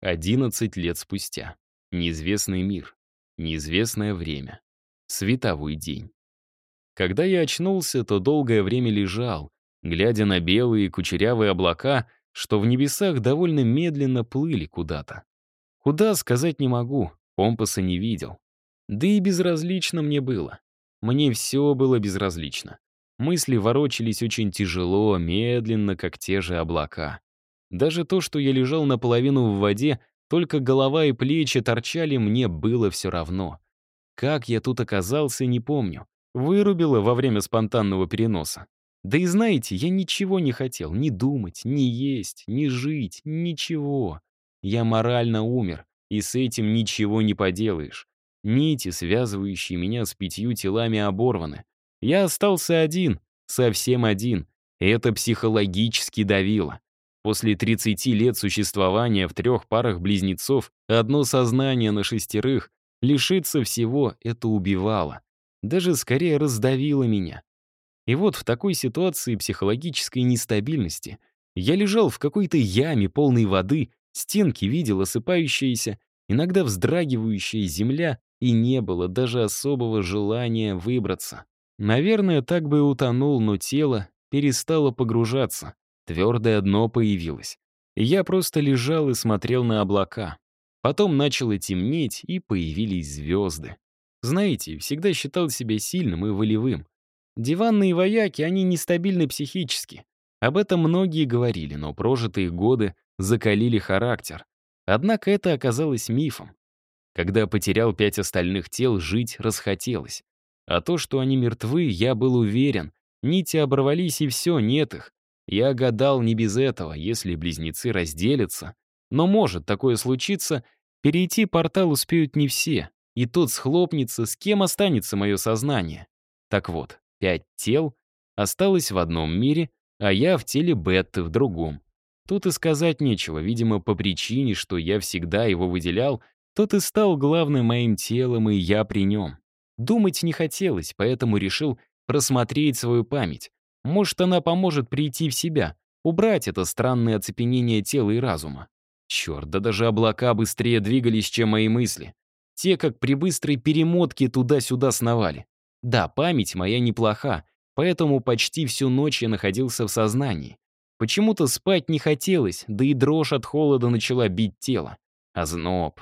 11 лет спустя. Неизвестный мир. Неизвестное время. Световой день. Когда я очнулся, то долгое время лежал, глядя на белые кучерявые облака, что в небесах довольно медленно плыли куда-то. Куда, сказать не могу, компаса не видел. Да и безразлично мне было. Мне все было безразлично. Мысли ворочались очень тяжело, медленно, как те же облака. Даже то, что я лежал наполовину в воде, только голова и плечи торчали, мне было все равно. Как я тут оказался, не помню. Вырубило во время спонтанного переноса. Да и знаете, я ничего не хотел, ни думать, ни есть, ни жить, ничего. Я морально умер, и с этим ничего не поделаешь. Нити, связывающие меня с пятью телами, оборваны. Я остался один, совсем один, это психологически давило. После 30 лет существования в трех парах близнецов, одно сознание на шестерых, лишиться всего это убивало. Даже скорее раздавило меня. И вот в такой ситуации психологической нестабильности я лежал в какой-то яме полной воды, стенки видел осыпающиеся, иногда вздрагивающая земля, и не было даже особого желания выбраться. Наверное, так бы и утонул, но тело перестало погружаться. Твердое дно появилось. Я просто лежал и смотрел на облака. Потом начало темнеть, и появились звезды. Знаете, всегда считал себя сильным и волевым. Диванные вояки, они нестабильны психически. Об этом многие говорили, но прожитые годы закалили характер. Однако это оказалось мифом. Когда потерял пять остальных тел, жить расхотелось. А то, что они мертвы, я был уверен. Нити оборвались, и все, нет их. Я гадал не без этого, если близнецы разделятся. Но может такое случиться, перейти портал успеют не все, и тот схлопнется, с кем останется мое сознание. Так вот, пять тел осталось в одном мире, а я в теле Бетты в другом. Тут и сказать нечего, видимо, по причине, что я всегда его выделял, тот и стал главным моим телом, и я при нем. Думать не хотелось, поэтому решил просмотреть свою память. Может, она поможет прийти в себя, убрать это странное оцепенение тела и разума. Черт, да даже облака быстрее двигались, чем мои мысли. Те, как при быстрой перемотке, туда-сюда сновали. Да, память моя неплоха, поэтому почти всю ночь я находился в сознании. Почему-то спать не хотелось, да и дрожь от холода начала бить тело. А зноб.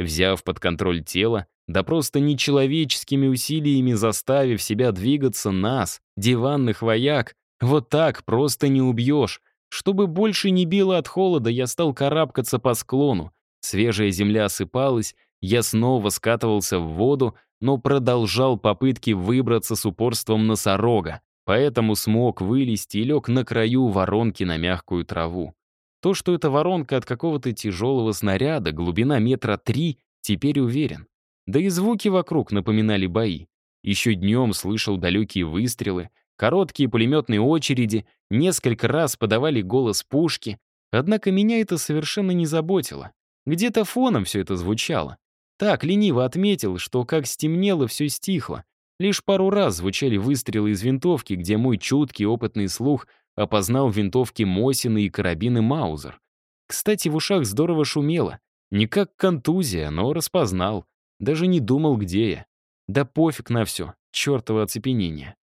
Взяв под контроль тело, да просто нечеловеческими усилиями заставив себя двигаться нас, диванных вояк, вот так просто не убьешь. Чтобы больше не било от холода, я стал карабкаться по склону. Свежая земля осыпалась, я снова скатывался в воду, но продолжал попытки выбраться с упорством носорога, поэтому смог вылезти и лег на краю воронки на мягкую траву. То, что это воронка от какого-то тяжелого снаряда, глубина метра три, теперь уверен. Да и звуки вокруг напоминали бои. Еще днем слышал далекие выстрелы, короткие пулеметные очереди, несколько раз подавали голос пушки. Однако меня это совершенно не заботило. Где-то фоном все это звучало. Так, лениво отметил, что как стемнело, все стихло. Лишь пару раз звучали выстрелы из винтовки, где мой чуткий опытный слух опознал винтовки Мосина и карабины Маузер. Кстати, в ушах здорово шумело. Не как контузия, но распознал. Даже не думал, где я. Да пофиг на все, чертово оцепенение.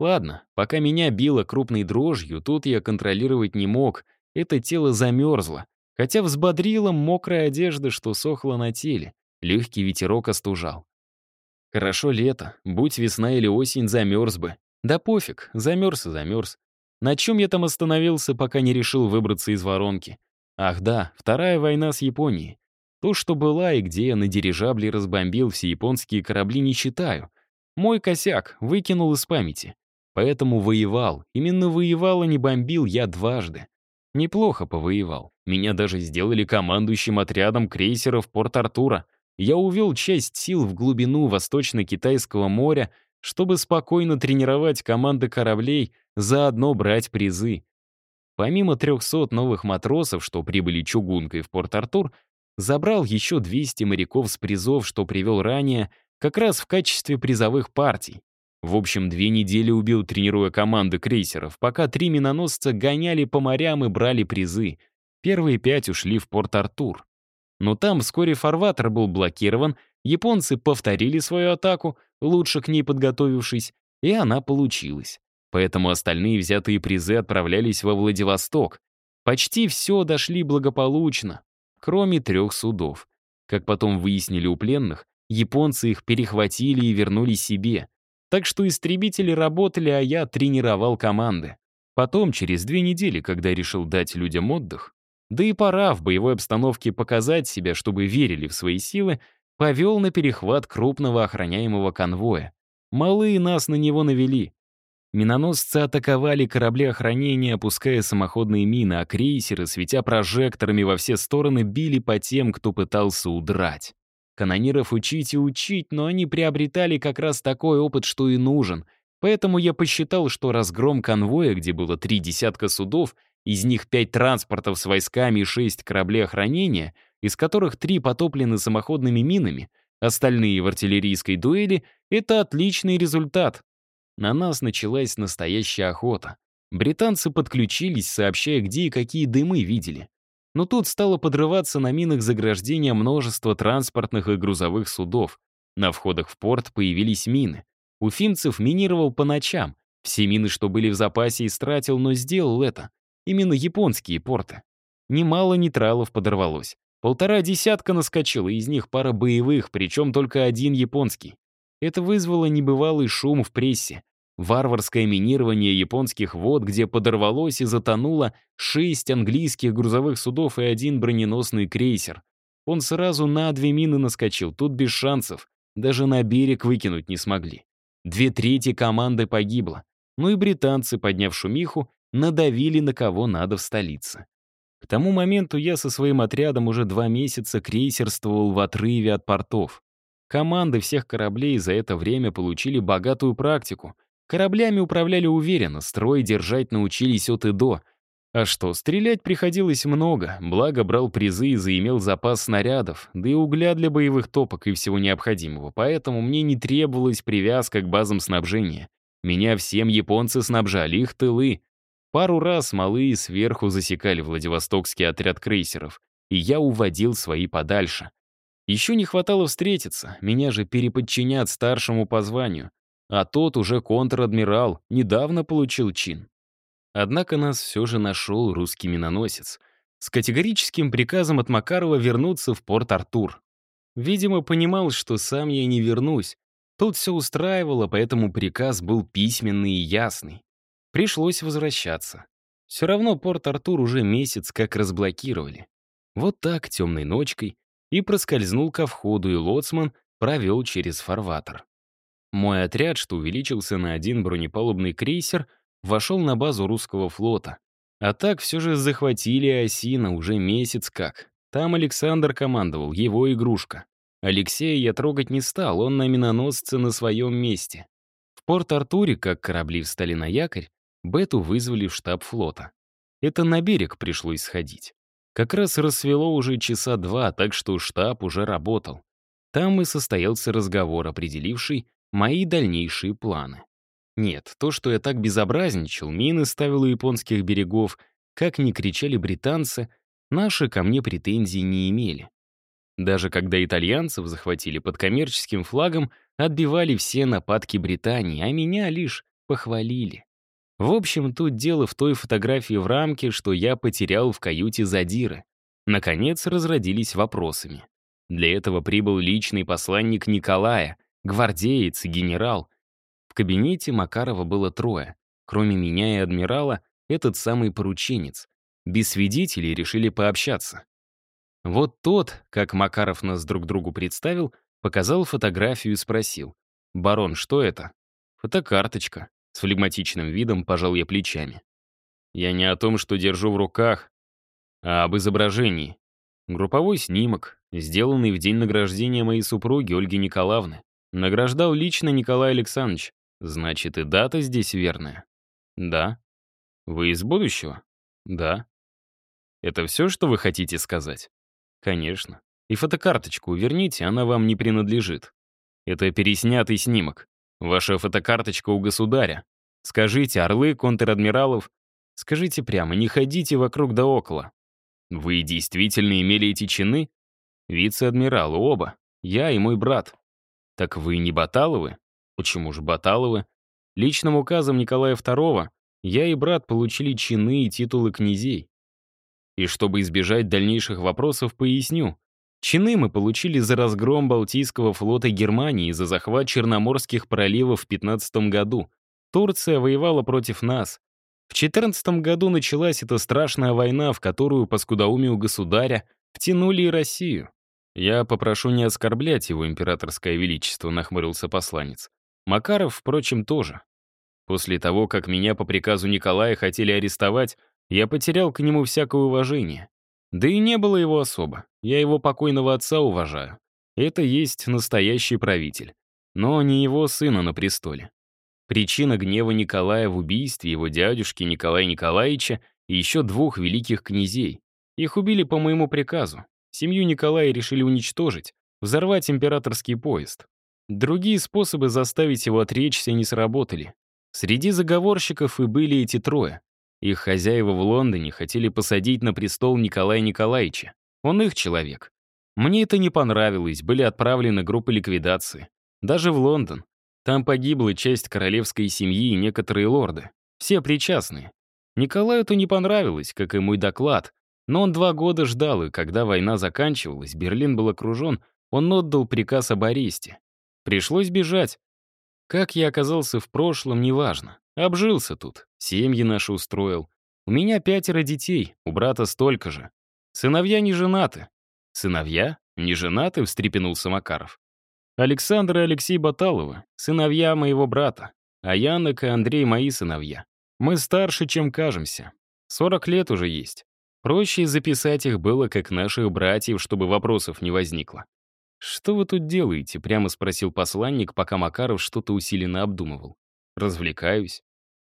Ладно, пока меня било крупной дрожью, тут я контролировать не мог, это тело замерзло, хотя взбодрила мокрая одежда, что сохла на теле, легкий ветерок остужал. Хорошо лето, будь весна или осень, замерз бы. Да пофиг, замерз и замерз. На чем я там остановился, пока не решил выбраться из воронки? Ах да, вторая война с Японией. То, что была и где я на дирижабле разбомбил все японские корабли, не считаю. Мой косяк выкинул из памяти. Поэтому воевал. Именно воевал, а не бомбил я дважды. Неплохо повоевал. Меня даже сделали командующим отрядом крейсеров Порт-Артура. Я увел часть сил в глубину Восточно-Китайского моря, чтобы спокойно тренировать команды кораблей, заодно брать призы. Помимо 300 новых матросов, что прибыли чугункой в Порт-Артур, забрал еще 200 моряков с призов, что привел ранее, как раз в качестве призовых партий. В общем, две недели убил, тренируя команды крейсеров, пока три миноносца гоняли по морям и брали призы. Первые пять ушли в Порт-Артур. Но там вскоре фарватер был блокирован, японцы повторили свою атаку, лучше к ней подготовившись, и она получилась. Поэтому остальные взятые призы отправлялись во Владивосток. Почти все дошли благополучно, кроме трех судов. Как потом выяснили у пленных, японцы их перехватили и вернули себе. Так что истребители работали, а я тренировал команды. Потом, через две недели, когда решил дать людям отдых, да и пора в боевой обстановке показать себя, чтобы верили в свои силы, повел на перехват крупного охраняемого конвоя. Малые нас на него навели. Миноносцы атаковали корабли охранения, опуская самоходные мины, а крейсеры, светя прожекторами во все стороны, били по тем, кто пытался удрать. Канониров учить и учить, но они приобретали как раз такой опыт, что и нужен. Поэтому я посчитал, что разгром конвоя, где было три десятка судов, из них пять транспортов с войсками и шесть кораблей охранения, из которых три потоплены самоходными минами, остальные в артиллерийской дуэли — это отличный результат. На нас началась настоящая охота. Британцы подключились, сообщая, где и какие дымы видели. Но тут стало подрываться на минах заграждения множество транспортных и грузовых судов. На входах в порт появились мины. Уфимцев минировал по ночам. Все мины, что были в запасе, истратил, но сделал это. Именно японские порты. Немало нейтралов подорвалось. Полтора десятка наскочило, из них пара боевых, причем только один японский. Это вызвало небывалый шум в прессе. Варварское минирование японских вод, где подорвалось и затонуло шесть английских грузовых судов и один броненосный крейсер. Он сразу на две мины наскочил, тут без шансов. Даже на берег выкинуть не смогли. Две трети команды погибло. Ну и британцы, подняв шумиху, надавили на кого надо в столице. К тому моменту я со своим отрядом уже два месяца крейсерствовал в отрыве от портов. Команды всех кораблей за это время получили богатую практику. Кораблями управляли уверенно, строй держать научились от и до. А что, стрелять приходилось много, благо брал призы и заимел запас снарядов, да и угля для боевых топок и всего необходимого, поэтому мне не требовалась привязка к базам снабжения. Меня всем японцы снабжали, их тылы. Пару раз малые сверху засекали Владивостокский отряд крейсеров, и я уводил свои подальше. Еще не хватало встретиться, меня же переподчинят старшему по званию, а тот уже контр-адмирал, недавно получил чин. Однако нас все же нашел русский миноносец с категорическим приказом от Макарова вернуться в порт Артур. Видимо, понимал, что сам я не вернусь. Тут все устраивало, поэтому приказ был письменный и ясный. Пришлось возвращаться. Все равно порт Артур уже месяц как разблокировали. Вот так, темной ночкой, и проскользнул ко входу, и лоцман провел через фарватер. Мой отряд, что увеличился на один бронепалубный крейсер, вошел на базу русского флота. А так все же захватили Осина уже месяц как. Там Александр командовал, его игрушка. Алексея я трогать не стал, он на миноносце на своем месте. В Порт-Артуре, как корабли встали на якорь, Бету вызвали в штаб флота. Это на берег пришлось сходить. Как раз рассвело уже часа два, так что штаб уже работал. Там и состоялся разговор, определивший мои дальнейшие планы. Нет, то, что я так безобразничал, мины ставил у японских берегов, как ни кричали британцы, наши ко мне претензий не имели. Даже когда итальянцев захватили под коммерческим флагом, отбивали все нападки Британии, а меня лишь похвалили. В общем, тут дело в той фотографии в рамке, что я потерял в каюте Задиры. Наконец разродились вопросами. Для этого прибыл личный посланник Николая, гвардеец и генерал. В кабинете Макарова было трое. Кроме меня и адмирала, этот самый порученец. Без свидетелей решили пообщаться. Вот тот, как Макаров нас друг другу представил, показал фотографию и спросил. «Барон, что это?» «Фотокарточка», с флегматичным видом пожал я плечами. Я не о том, что держу в руках, а об изображении. Групповой снимок, сделанный в день награждения моей супруги Ольги Николаевны. Награждал лично Николай Александрович. Значит, и дата здесь верная. Да. Вы из будущего? Да. Это все, что вы хотите сказать? Конечно. И фотокарточку верните, она вам не принадлежит. Это переснятый снимок. Ваша фотокарточка у государя. Скажите, орлы контр-адмиралов, скажите прямо, не ходите вокруг да около. Вы действительно имели эти чины? Вице-адмиралы оба. Я и мой брат. Так вы не Баталовы? Почему же Баталовы? Личным указом Николая II я и брат получили чины и титулы князей. И чтобы избежать дальнейших вопросов, поясню. Чины мы получили за разгром Балтийского флота Германии и за захват Черноморских проливов в 15 году. Турция воевала против нас. В 14 году началась эта страшная война, в которую по скудоумию государя втянули и Россию. «Я попрошу не оскорблять его императорское величество», — нахмурился посланец. Макаров, впрочем, тоже. После того, как меня по приказу Николая хотели арестовать, я потерял к нему всякое уважение. Да и не было его особо. Я его покойного отца уважаю. Это есть настоящий правитель. Но не его сына на престоле. Причина гнева Николая в убийстве его дядюшки Николая Николаевича и еще двух великих князей. Их убили по моему приказу. Семью Николая решили уничтожить, взорвать императорский поезд. Другие способы заставить его отречься не сработали. Среди заговорщиков и были эти трое. Их хозяева в Лондоне хотели посадить на престол Николая Николаевича. Он их человек. Мне это не понравилось, были отправлены группы ликвидации. Даже в Лондон. Там погибла часть королевской семьи и некоторые лорды. Все причастные. Николаю это не понравилось, как и мой доклад, но он два года ждал, и когда война заканчивалась, Берлин был окружен, он отдал приказ об аресте. Пришлось бежать. Как я оказался в прошлом, неважно. Обжился тут, семьи наши устроил. У меня пятеро детей, у брата столько же. Сыновья не женаты. Сыновья? Не женаты? встрепенулся Макаров. Александр и Алексей Баталовы, сыновья моего брата, а Янок и Андрей мои сыновья. Мы старше, чем кажемся. 40 лет уже есть. Проще записать их было как наших братьев, чтобы вопросов не возникло. «Что вы тут делаете?» — прямо спросил посланник, пока Макаров что-то усиленно обдумывал. «Развлекаюсь».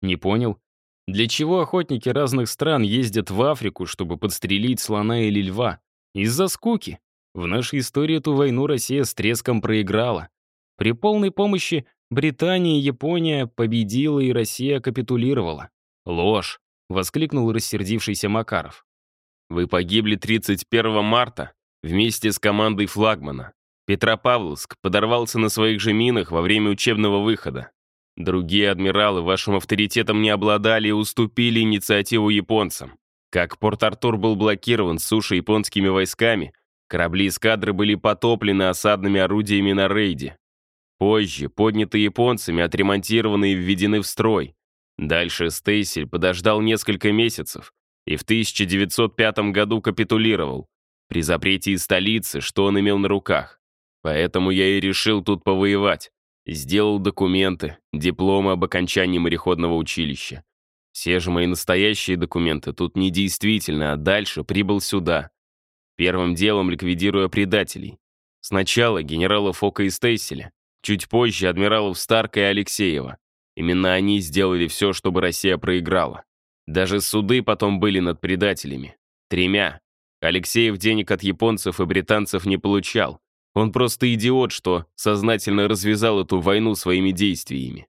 «Не понял. Для чего охотники разных стран ездят в Африку, чтобы подстрелить слона или льва? Из-за скуки. В нашей истории эту войну Россия с треском проиграла. При полной помощи Британия и Япония победила, и Россия капитулировала. Ложь!» — воскликнул рассердившийся Макаров. Вы погибли 31 марта вместе с командой флагмана. Петропавловск подорвался на своих же минах во время учебного выхода. Другие адмиралы вашим авторитетом не обладали и уступили инициативу японцам. Как Порт-Артур был блокирован сушей японскими войсками, корабли эскадры были потоплены осадными орудиями на рейде. Позже, поднятые японцами, отремонтированы и введены в строй. Дальше Стейсель подождал несколько месяцев, и в 1905 году капитулировал. При запрете из столицы, что он имел на руках. Поэтому я и решил тут повоевать. Сделал документы, дипломы об окончании мореходного училища. Все же мои настоящие документы тут недействительны, а дальше прибыл сюда. Первым делом ликвидируя предателей. Сначала генерала Фока и Стейселя, чуть позже адмиралов Старка и Алексеева. Именно они сделали все, чтобы Россия проиграла. Даже суды потом были над предателями. Тремя. Алексеев денег от японцев и британцев не получал. Он просто идиот, что сознательно развязал эту войну своими действиями.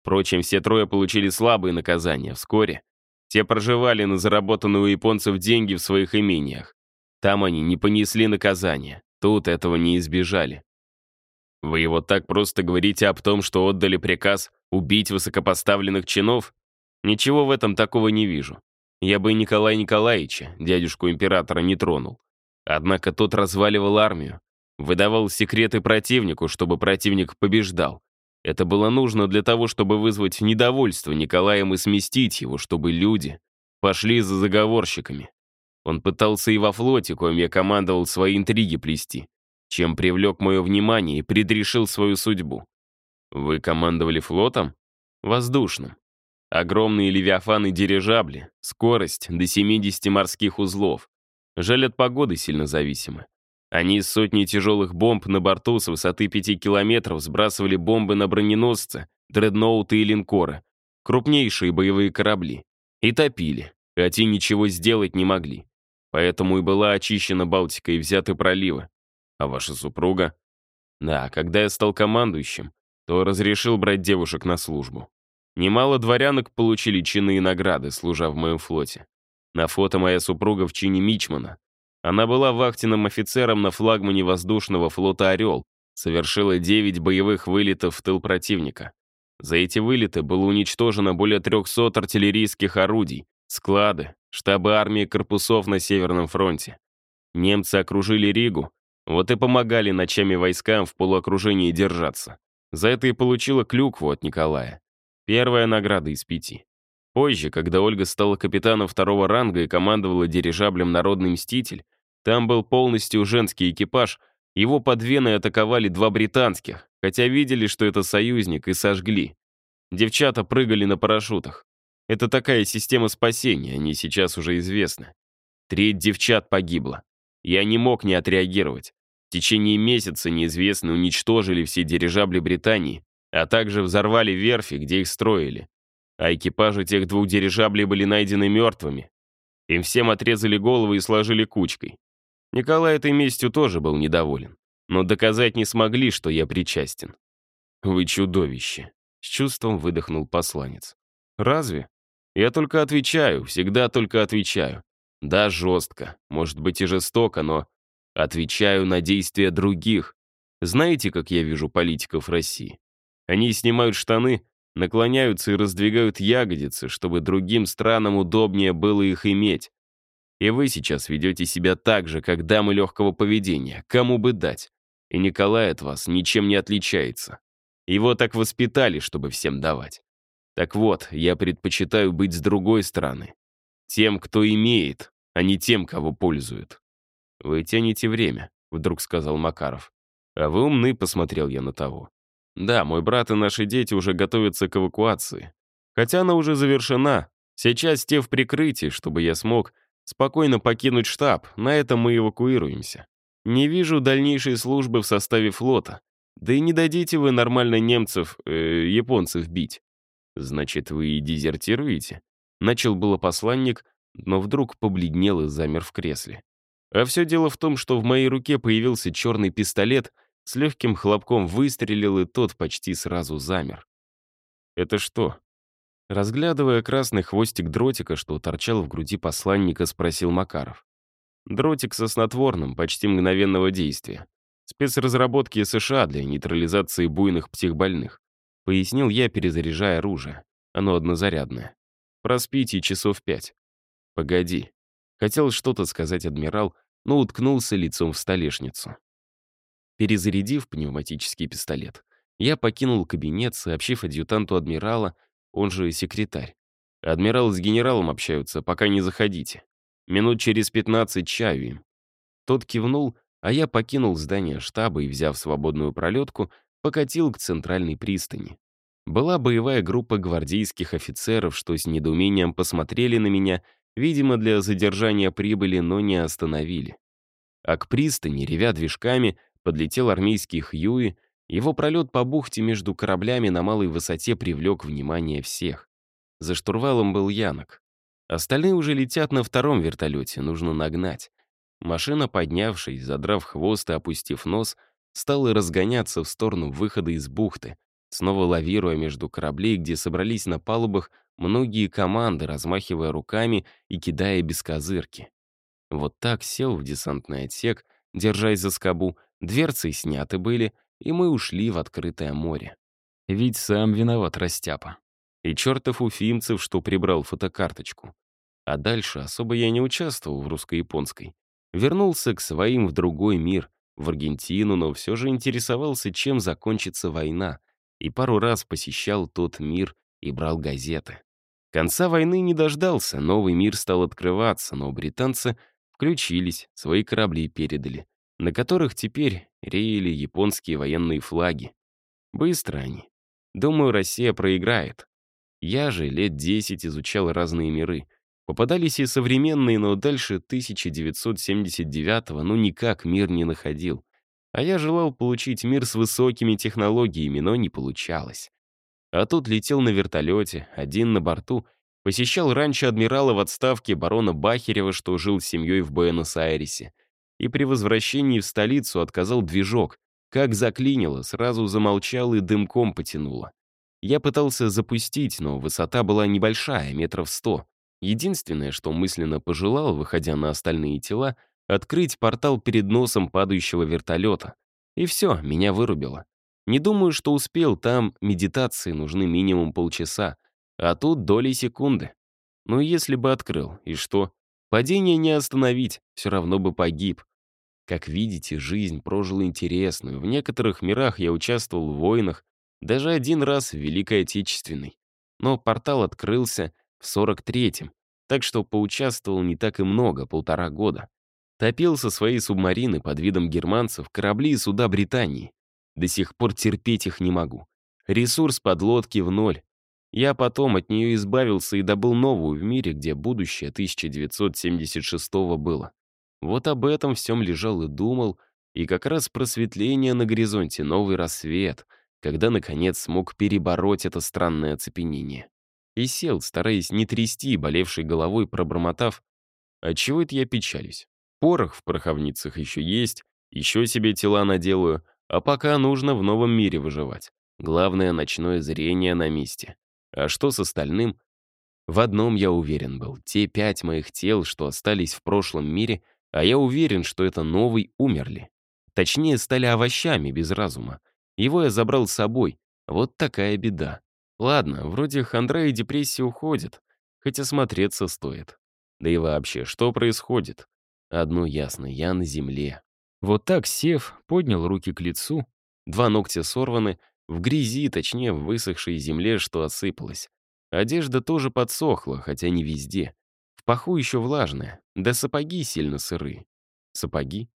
Впрочем, все трое получили слабые наказания вскоре. Те проживали на заработанные у японцев деньги в своих имениях. Там они не понесли наказания. Тут этого не избежали. Вы его так просто говорите об том, что отдали приказ убить высокопоставленных чинов? Ничего в этом такого не вижу. Я бы и Николая Николаевича, дядюшку императора, не тронул. Однако тот разваливал армию, выдавал секреты противнику, чтобы противник побеждал. Это было нужно для того, чтобы вызвать недовольство Николаем и сместить его, чтобы люди пошли за заговорщиками. Он пытался и во флоте, коим я командовал, свои интриги плести, чем привлек мое внимание и предрешил свою судьбу. Вы командовали флотом? Воздушным. Огромные левиафаны-дирижабли, скорость до 70 морских узлов. Жаль, от погоды сильно зависимы. Они из сотни тяжелых бомб на борту с высоты 5 километров сбрасывали бомбы на броненосцы, дредноуты и линкоры, крупнейшие боевые корабли, и топили, те ничего сделать не могли. Поэтому и была очищена Балтика и взяты проливы. А ваша супруга? Да, когда я стал командующим, то разрешил брать девушек на службу. Немало дворянок получили чины и награды, служа в моем флоте. На фото моя супруга в чине мичмана. Она была вахтенным офицером на флагмане воздушного флота «Орел», совершила 9 боевых вылетов в тыл противника. За эти вылеты было уничтожено более 300 артиллерийских орудий, склады, штабы армии корпусов на Северном фронте. Немцы окружили Ригу, вот и помогали ночами войскам в полуокружении держаться. За это и получила клюкву от Николая. Первая награда из пяти. Позже, когда Ольга стала капитаном второго ранга и командовала дирижаблем «Народный мститель», там был полностью женский экипаж, его под Веной атаковали два британских, хотя видели, что это союзник, и сожгли. Девчата прыгали на парашютах. Это такая система спасения, они сейчас уже известны. Треть девчат погибла. Я не мог не отреагировать. В течение месяца неизвестные уничтожили все дирижабли Британии, а также взорвали верфи, где их строили а экипажи тех двух дирижаблей были найдены мертвыми. Им всем отрезали головы и сложили кучкой. Николай этой местью тоже был недоволен, но доказать не смогли, что я причастен. «Вы чудовище!» — с чувством выдохнул посланец. «Разве? Я только отвечаю, всегда только отвечаю. Да, жестко, может быть и жестоко, но отвечаю на действия других. Знаете, как я вижу политиков России? Они снимают штаны, наклоняются и раздвигают ягодицы, чтобы другим странам удобнее было их иметь. И вы сейчас ведете себя так же, как дамы легкого поведения, кому бы дать. И Николай от вас ничем не отличается. Его так воспитали, чтобы всем давать. Так вот, я предпочитаю быть с другой стороны. Тем, кто имеет, а не тем, кого пользуют. «Вы тянете время», — вдруг сказал Макаров. «А вы умны», — посмотрел я на того. Да, мой брат и наши дети уже готовятся к эвакуации. Хотя она уже завершена. Сейчас те в прикрытии, чтобы я смог спокойно покинуть штаб. На этом мы эвакуируемся. Не вижу дальнейшей службы в составе флота. Да и не дадите вы нормально немцев, э, японцев бить. Значит, вы и дезертируете? Начал было посланник, но вдруг побледнел и замер в кресле. А все дело в том, что в моей руке появился черный пистолет — с легким хлопком выстрелил, и тот почти сразу замер. «Это что?» Разглядывая красный хвостик дротика, что торчал в груди посланника, спросил Макаров. Дротик со снотворным, почти мгновенного действия. Спецразработки США для нейтрализации буйных психбольных. Пояснил я, перезаряжая оружие. Оно однозарядное. Проспите часов пять. Погоди. Хотел что-то сказать адмирал, но уткнулся лицом в столешницу. Перезарядив пневматический пистолет, я покинул кабинет, сообщив адъютанту адмирала, он же секретарь. Адмирал с генералом общаются, пока не заходите. Минут через 15 чаю им. Тот кивнул, а я покинул здание штаба и, взяв свободную пролетку, покатил к центральной пристани. Была боевая группа гвардейских офицеров, что с недоумением посмотрели на меня, видимо, для задержания прибыли, но не остановили. А к пристани, ревя движками, Подлетел армейский Хьюи, его пролет по бухте между кораблями на малой высоте привлек внимание всех. За штурвалом был Янок. Остальные уже летят на втором вертолете, нужно нагнать. Машина, поднявшись, задрав хвост и опустив нос, стала разгоняться в сторону выхода из бухты, снова лавируя между кораблей, где собрались на палубах многие команды, размахивая руками и кидая бескозырки. Вот так сел в десантный отсек, держась за скобу, Дверцы сняты были, и мы ушли в открытое море. Ведь сам виноват Растяпа. И чертов уфимцев, что прибрал фотокарточку. А дальше особо я не участвовал в русско-японской. Вернулся к своим в другой мир, в Аргентину, но все же интересовался, чем закончится война, и пару раз посещал тот мир и брал газеты. Конца войны не дождался, новый мир стал открываться, но британцы включились, свои корабли передали на которых теперь реяли японские военные флаги. Быстро они. Думаю, Россия проиграет. Я же лет 10 изучал разные миры. Попадались и современные, но дальше 1979-го ну никак мир не находил. А я желал получить мир с высокими технологиями, но не получалось. А тут летел на вертолете, один на борту, посещал раньше адмирала в отставке барона Бахерева, что жил с семьей в Буэнос-Айресе и при возвращении в столицу отказал движок. Как заклинило, сразу замолчал и дымком потянуло. Я пытался запустить, но высота была небольшая, метров сто. Единственное, что мысленно пожелал, выходя на остальные тела, открыть портал перед носом падающего вертолета. И все, меня вырубило. Не думаю, что успел, там медитации нужны минимум полчаса, а тут доли секунды. Ну, если бы открыл, и что? Падение не остановить, все равно бы погиб. Как видите, жизнь прожила интересную. В некоторых мирах я участвовал в войнах, даже один раз в Великой Отечественной. Но портал открылся в 43-м, так что поучаствовал не так и много, полтора года. Топил со своей субмарины под видом германцев корабли и суда Британии. До сих пор терпеть их не могу. Ресурс подлодки в ноль. Я потом от нее избавился и добыл новую в мире, где будущее 1976 было. Вот об этом всем лежал и думал, и как раз просветление на горизонте, новый рассвет, когда, наконец, смог перебороть это странное оцепенение. И сел, стараясь не трясти, болевшей головой, пробормотав, «Отчего это я печалюсь? Порох в пороховницах еще есть, еще себе тела наделаю, а пока нужно в новом мире выживать. Главное — ночное зрение на месте. А что с остальным? В одном я уверен был. Те пять моих тел, что остались в прошлом мире, а я уверен, что это новый, умерли. Точнее, стали овощами без разума. Его я забрал с собой. Вот такая беда. Ладно, вроде хандра и депрессия уходят, хотя смотреться стоит. Да и вообще, что происходит? Одно ясно, я на земле. Вот так, сев, поднял руки к лицу, два ногтя сорваны, в грязи, точнее, в высохшей земле, что осыпалось. Одежда тоже подсохла, хотя не везде. В паху еще влажная, да сапоги сильно сырые. Сапоги?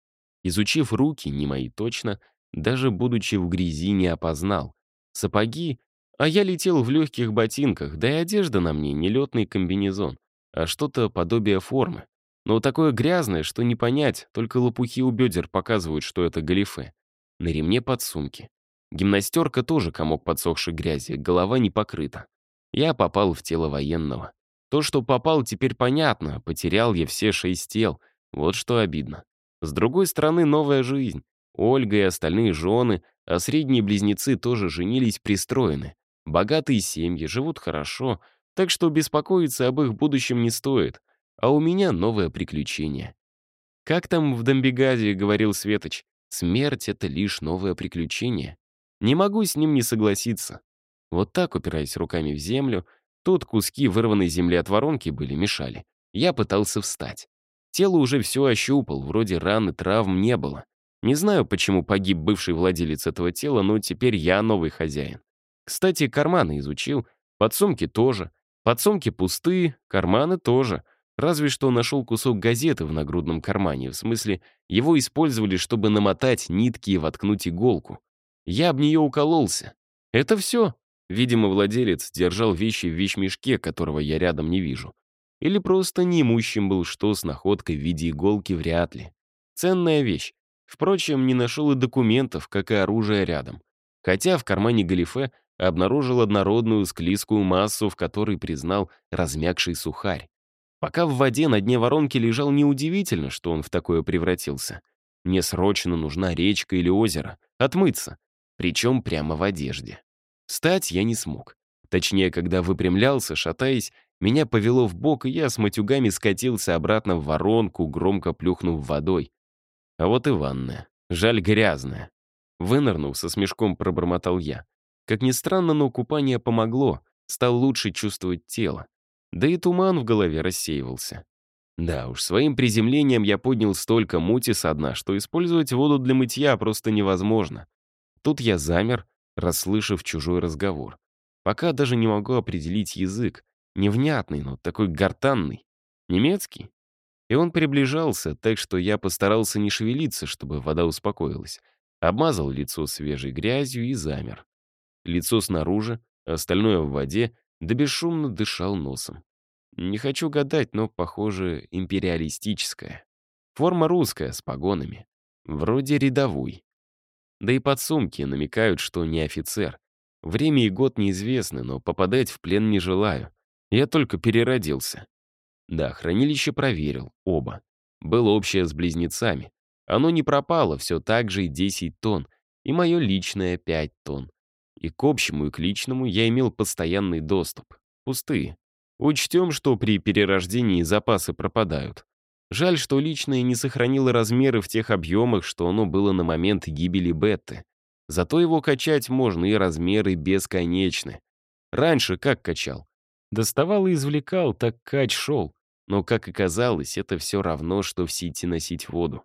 Изучив руки, не мои точно, даже будучи в грязи, не опознал. Сапоги, а я летел в легких ботинках, да и одежда на мне не летный комбинезон, а что-то подобие формы. Но такое грязное, что не понять, только лопухи у бедер показывают, что это галифе. На ремне подсумки. Гимнастерка тоже комок подсохшей грязи, голова не покрыта. Я попал в тело военного. То, что попал, теперь понятно, потерял я все шесть тел. Вот что обидно. С другой стороны, новая жизнь. Ольга и остальные жены, а средние близнецы тоже женились пристроены. Богатые семьи, живут хорошо, так что беспокоиться об их будущем не стоит а у меня новое приключение. Как там в Домбегазе говорил Светоч, смерть — это лишь новое приключение. Не могу с ним не согласиться. Вот так, упираясь руками в землю, тут куски вырванной земли от воронки были, мешали. Я пытался встать. Тело уже все ощупал, вроде ран и травм не было. Не знаю, почему погиб бывший владелец этого тела, но теперь я новый хозяин. Кстати, карманы изучил, подсумки тоже. Подсумки пустые, карманы тоже — Разве что нашел кусок газеты в нагрудном кармане, в смысле, его использовали, чтобы намотать нитки и воткнуть иголку. Я об нее укололся. Это все. Видимо, владелец держал вещи в вещмешке, которого я рядом не вижу. Или просто неимущим был, что с находкой в виде иголки вряд ли. Ценная вещь. Впрочем, не нашел и документов, как и оружие рядом. Хотя в кармане галифе обнаружил однородную склизкую массу, в которой признал размягший сухарь. Пока в воде на дне воронки лежал, неудивительно, что он в такое превратился. Мне срочно нужна речка или озеро. Отмыться. Причем прямо в одежде. Встать я не смог. Точнее, когда выпрямлялся, шатаясь, меня повело в бок, и я с матюгами скатился обратно в воронку, громко плюхнув водой. А вот и ванная. Жаль, грязная. Вынырнув, со смешком пробормотал я. Как ни странно, но купание помогло. Стал лучше чувствовать тело. Да и туман в голове рассеивался. Да уж, своим приземлением я поднял столько мути со дна, что использовать воду для мытья просто невозможно. Тут я замер, расслышав чужой разговор. Пока даже не могу определить язык. Невнятный, но такой гортанный. Немецкий? И он приближался, так что я постарался не шевелиться, чтобы вода успокоилась. Обмазал лицо свежей грязью и замер. Лицо снаружи, остальное в воде, да бесшумно дышал носом. Не хочу гадать, но, похоже, империалистическая. Форма русская, с погонами. Вроде рядовой. Да и подсумки намекают, что не офицер. Время и год неизвестны, но попадать в плен не желаю. Я только переродился. Да, хранилище проверил, оба. Было общее с близнецами. Оно не пропало, все так же и 10 тонн, и мое личное 5 тонн. И к общему, и к личному я имел постоянный доступ. Пустые. Учтем, что при перерождении запасы пропадают. Жаль, что личное не сохранило размеры в тех объемах, что оно было на момент гибели Бетты. Зато его качать можно, и размеры бесконечны. Раньше как качал? Доставал и извлекал, так кач шел. Но, как оказалось, это все равно, что в сети носить воду.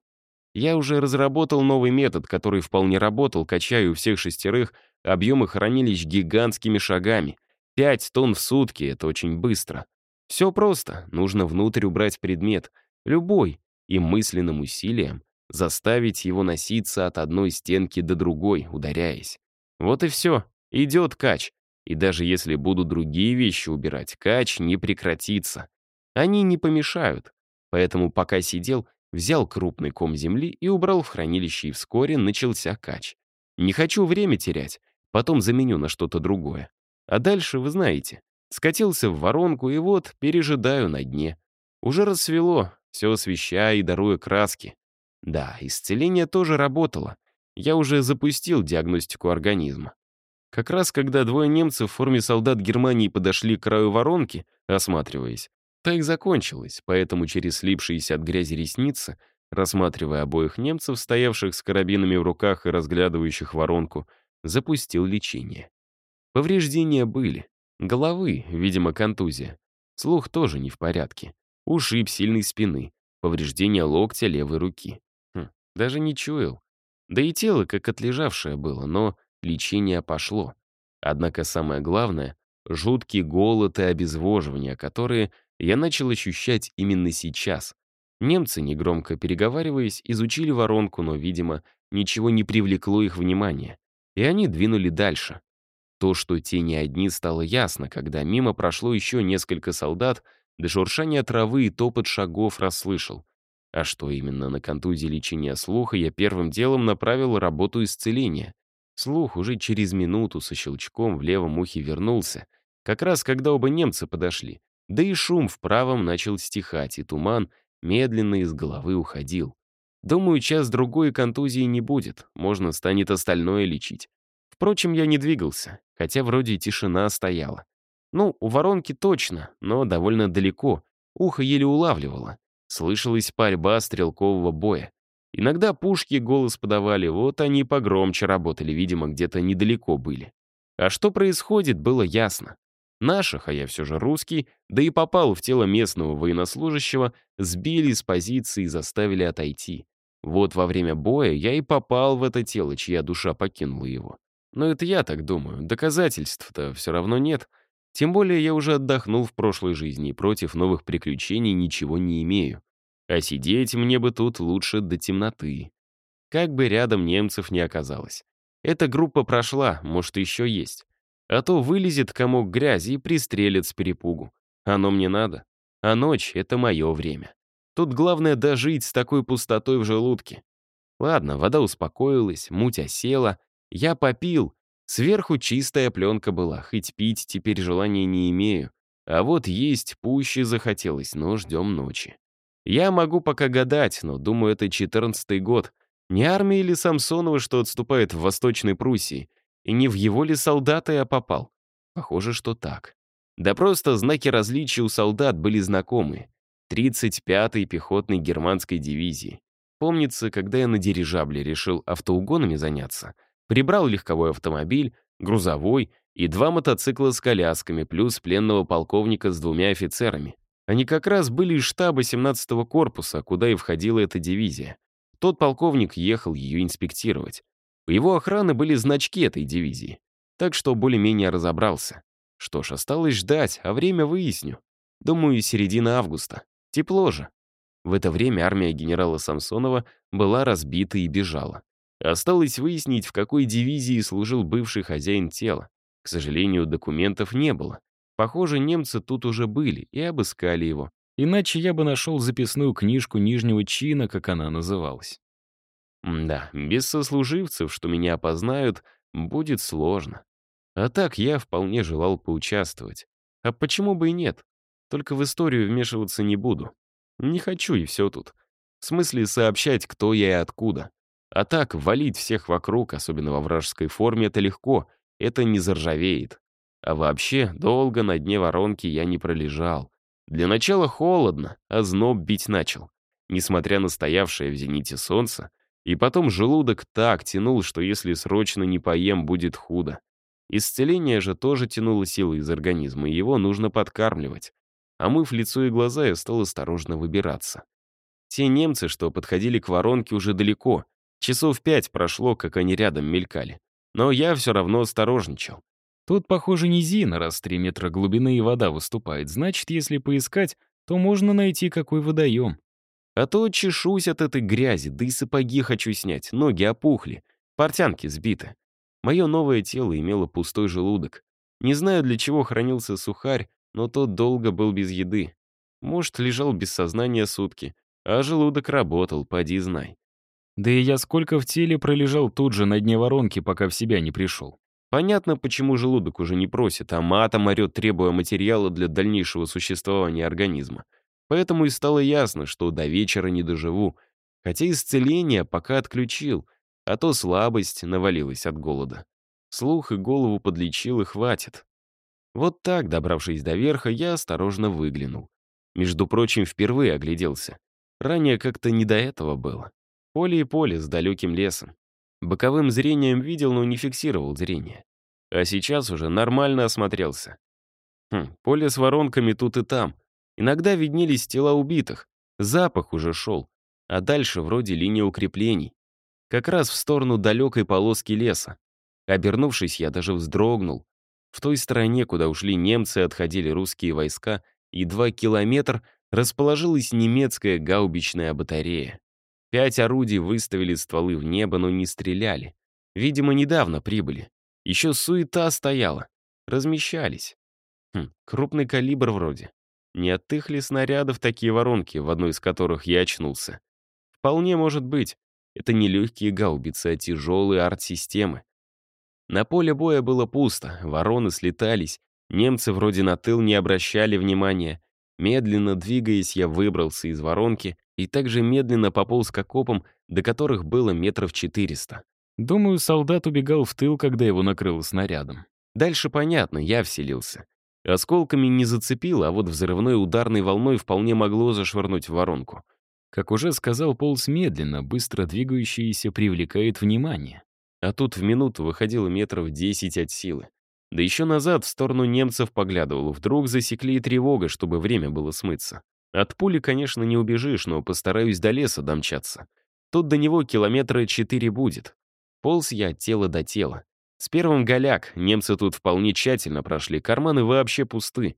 Я уже разработал новый метод, который вполне работал, качаю у всех шестерых объемы хранилищ гигантскими шагами. Пять тонн в сутки — это очень быстро. Все просто, нужно внутрь убрать предмет, любой, и мысленным усилием заставить его носиться от одной стенки до другой, ударяясь. Вот и все, идет кач. И даже если буду другие вещи убирать, кач не прекратится. Они не помешают. Поэтому пока сидел, взял крупный ком земли и убрал в хранилище, и вскоре начался кач. Не хочу время терять, потом заменю на что-то другое. А дальше, вы знаете, скатился в воронку и вот пережидаю на дне. Уже рассвело, все освещая и даруя краски. Да, исцеление тоже работало. Я уже запустил диагностику организма. Как раз когда двое немцев в форме солдат Германии подошли к краю воронки, осматриваясь, та их закончилась, поэтому через слипшиеся от грязи ресницы, рассматривая обоих немцев, стоявших с карабинами в руках и разглядывающих воронку, запустил лечение. Повреждения были. Головы, видимо, контузия. Слух тоже не в порядке. Ушиб сильной спины. Повреждение локтя левой руки. Хм, даже не чуял. Да и тело как отлежавшее было, но лечение пошло. Однако самое главное — жуткий голод и обезвоживание, которые я начал ощущать именно сейчас. Немцы, негромко переговариваясь, изучили воронку, но, видимо, ничего не привлекло их внимания. И они двинули дальше. То, что те не одни, стало ясно, когда мимо прошло еще несколько солдат, до шуршания травы и топот шагов расслышал. А что именно на контузии лечения слуха, я первым делом направил работу исцеления. Слух уже через минуту со щелчком в левом ухе вернулся, как раз когда оба немца подошли. Да и шум в правом начал стихать, и туман медленно из головы уходил. Думаю, час-другой контузии не будет, можно станет остальное лечить. Впрочем, я не двигался, хотя вроде тишина стояла. Ну, у воронки точно, но довольно далеко, ухо еле улавливало. Слышалась пальба стрелкового боя. Иногда пушки голос подавали, вот они погромче работали, видимо, где-то недалеко были. А что происходит, было ясно. Наших, а я все же русский, да и попал в тело местного военнослужащего, сбили с позиции и заставили отойти. Вот во время боя я и попал в это тело, чья душа покинула его. Но это я так думаю, доказательств-то все равно нет. Тем более я уже отдохнул в прошлой жизни и против новых приключений ничего не имею. А сидеть мне бы тут лучше до темноты. Как бы рядом немцев не оказалось. Эта группа прошла, может, еще есть. А то вылезет комок грязи и пристрелит с перепугу. Оно мне надо. А ночь — это мое время. Тут главное дожить с такой пустотой в желудке. Ладно, вода успокоилась, муть осела. Я попил. Сверху чистая пленка была, хоть пить теперь желания не имею. А вот есть пуще захотелось, но ждем ночи. Я могу пока гадать, но думаю, это 14 год. Не армия или Самсонова, что отступает в Восточной Пруссии, и не в его ли солдаты я попал? Похоже, что так. Да просто знаки различия у солдат были знакомы. 35-й пехотной германской дивизии. Помнится, когда я на дирижабле решил автоугонами заняться, прибрал легковой автомобиль, грузовой и два мотоцикла с колясками, плюс пленного полковника с двумя офицерами. Они как раз были из штаба 17-го корпуса, куда и входила эта дивизия. Тот полковник ехал ее инспектировать. У его охраны были значки этой дивизии. Так что более-менее разобрался. Что ж, осталось ждать, а время выясню. Думаю, середина августа. Тепло же. В это время армия генерала Самсонова была разбита и бежала. Осталось выяснить, в какой дивизии служил бывший хозяин тела. К сожалению, документов не было. Похоже, немцы тут уже были и обыскали его. Иначе я бы нашел записную книжку нижнего чина, как она называлась. Да, без сослуживцев, что меня опознают, будет сложно. А так я вполне желал поучаствовать. А почему бы и нет? Только в историю вмешиваться не буду. Не хочу, и все тут. В смысле сообщать, кто я и откуда. А так, валить всех вокруг, особенно во вражеской форме, это легко. Это не заржавеет. А вообще, долго на дне воронки я не пролежал. Для начала холодно, а зноб бить начал. несмотря на стоявшее в зените солнце, и потом желудок так тянул, что если срочно не поем, будет худо. Исцеление же тоже тянуло силы из организма, и его нужно подкармливать. Омыв лицо и глаза, я стал осторожно выбираться. Те немцы, что подходили к воронке, уже далеко. Часов пять прошло, как они рядом мелькали. Но я все равно осторожничал. Тут, похоже, низина, раз три метра глубины и вода выступает. Значит, если поискать, то можно найти какой водоем. А то чешусь от этой грязи, да и сапоги хочу снять, ноги опухли, портянки сбиты. Мое новое тело имело пустой желудок. Не знаю, для чего хранился сухарь, но тот долго был без еды. Может, лежал без сознания сутки, а желудок работал, поди знай. Да и я сколько в теле пролежал тут же на дне воронки, пока в себя не пришел. Понятно, почему желудок уже не просит, а матом орет, требуя материала для дальнейшего существования организма. Поэтому и стало ясно, что до вечера не доживу. Хотя исцеление пока отключил, а то слабость навалилась от голода. Слух и голову подлечил и хватит. Вот так, добравшись до верха, я осторожно выглянул. Между прочим, впервые огляделся. Ранее как-то не до этого было. Поле и поле с далеким лесом. Боковым зрением видел, но не фиксировал зрение. А сейчас уже нормально осмотрелся. Хм, поле с воронками тут и там. Иногда виднелись тела убитых. Запах уже шел. А дальше вроде линия укреплений. Как раз в сторону далекой полоски леса. Обернувшись, я даже вздрогнул. В той стороне, куда ушли немцы, отходили русские войска, и два километра расположилась немецкая гаубичная батарея. Пять орудий выставили стволы в небо, но не стреляли. Видимо, недавно прибыли. Еще суета стояла. Размещались. Хм, крупный калибр вроде. Не от их ли снарядов такие воронки, в одной из которых я очнулся? Вполне может быть. Это не легкие гаубицы, а тяжелые арт-системы. На поле боя было пусто, вороны слетались, немцы вроде на тыл не обращали внимания. Медленно двигаясь, я выбрался из воронки и также медленно пополз к окопам, до которых было метров 400. Думаю, солдат убегал в тыл, когда его накрыло снарядом. Дальше понятно, я вселился. Осколками не зацепило, а вот взрывной ударной волной вполне могло зашвырнуть в воронку. Как уже сказал, полз медленно, быстро двигающийся привлекает внимание. А тут в минуту выходило метров 10 от силы. Да еще назад в сторону немцев поглядывал. Вдруг засекли тревога, чтобы время было смыться. От пули, конечно, не убежишь, но постараюсь до леса домчаться. Тут до него километра четыре будет. Полз я от тела до тела. С первым голяк, немцы тут вполне тщательно прошли, карманы вообще пусты.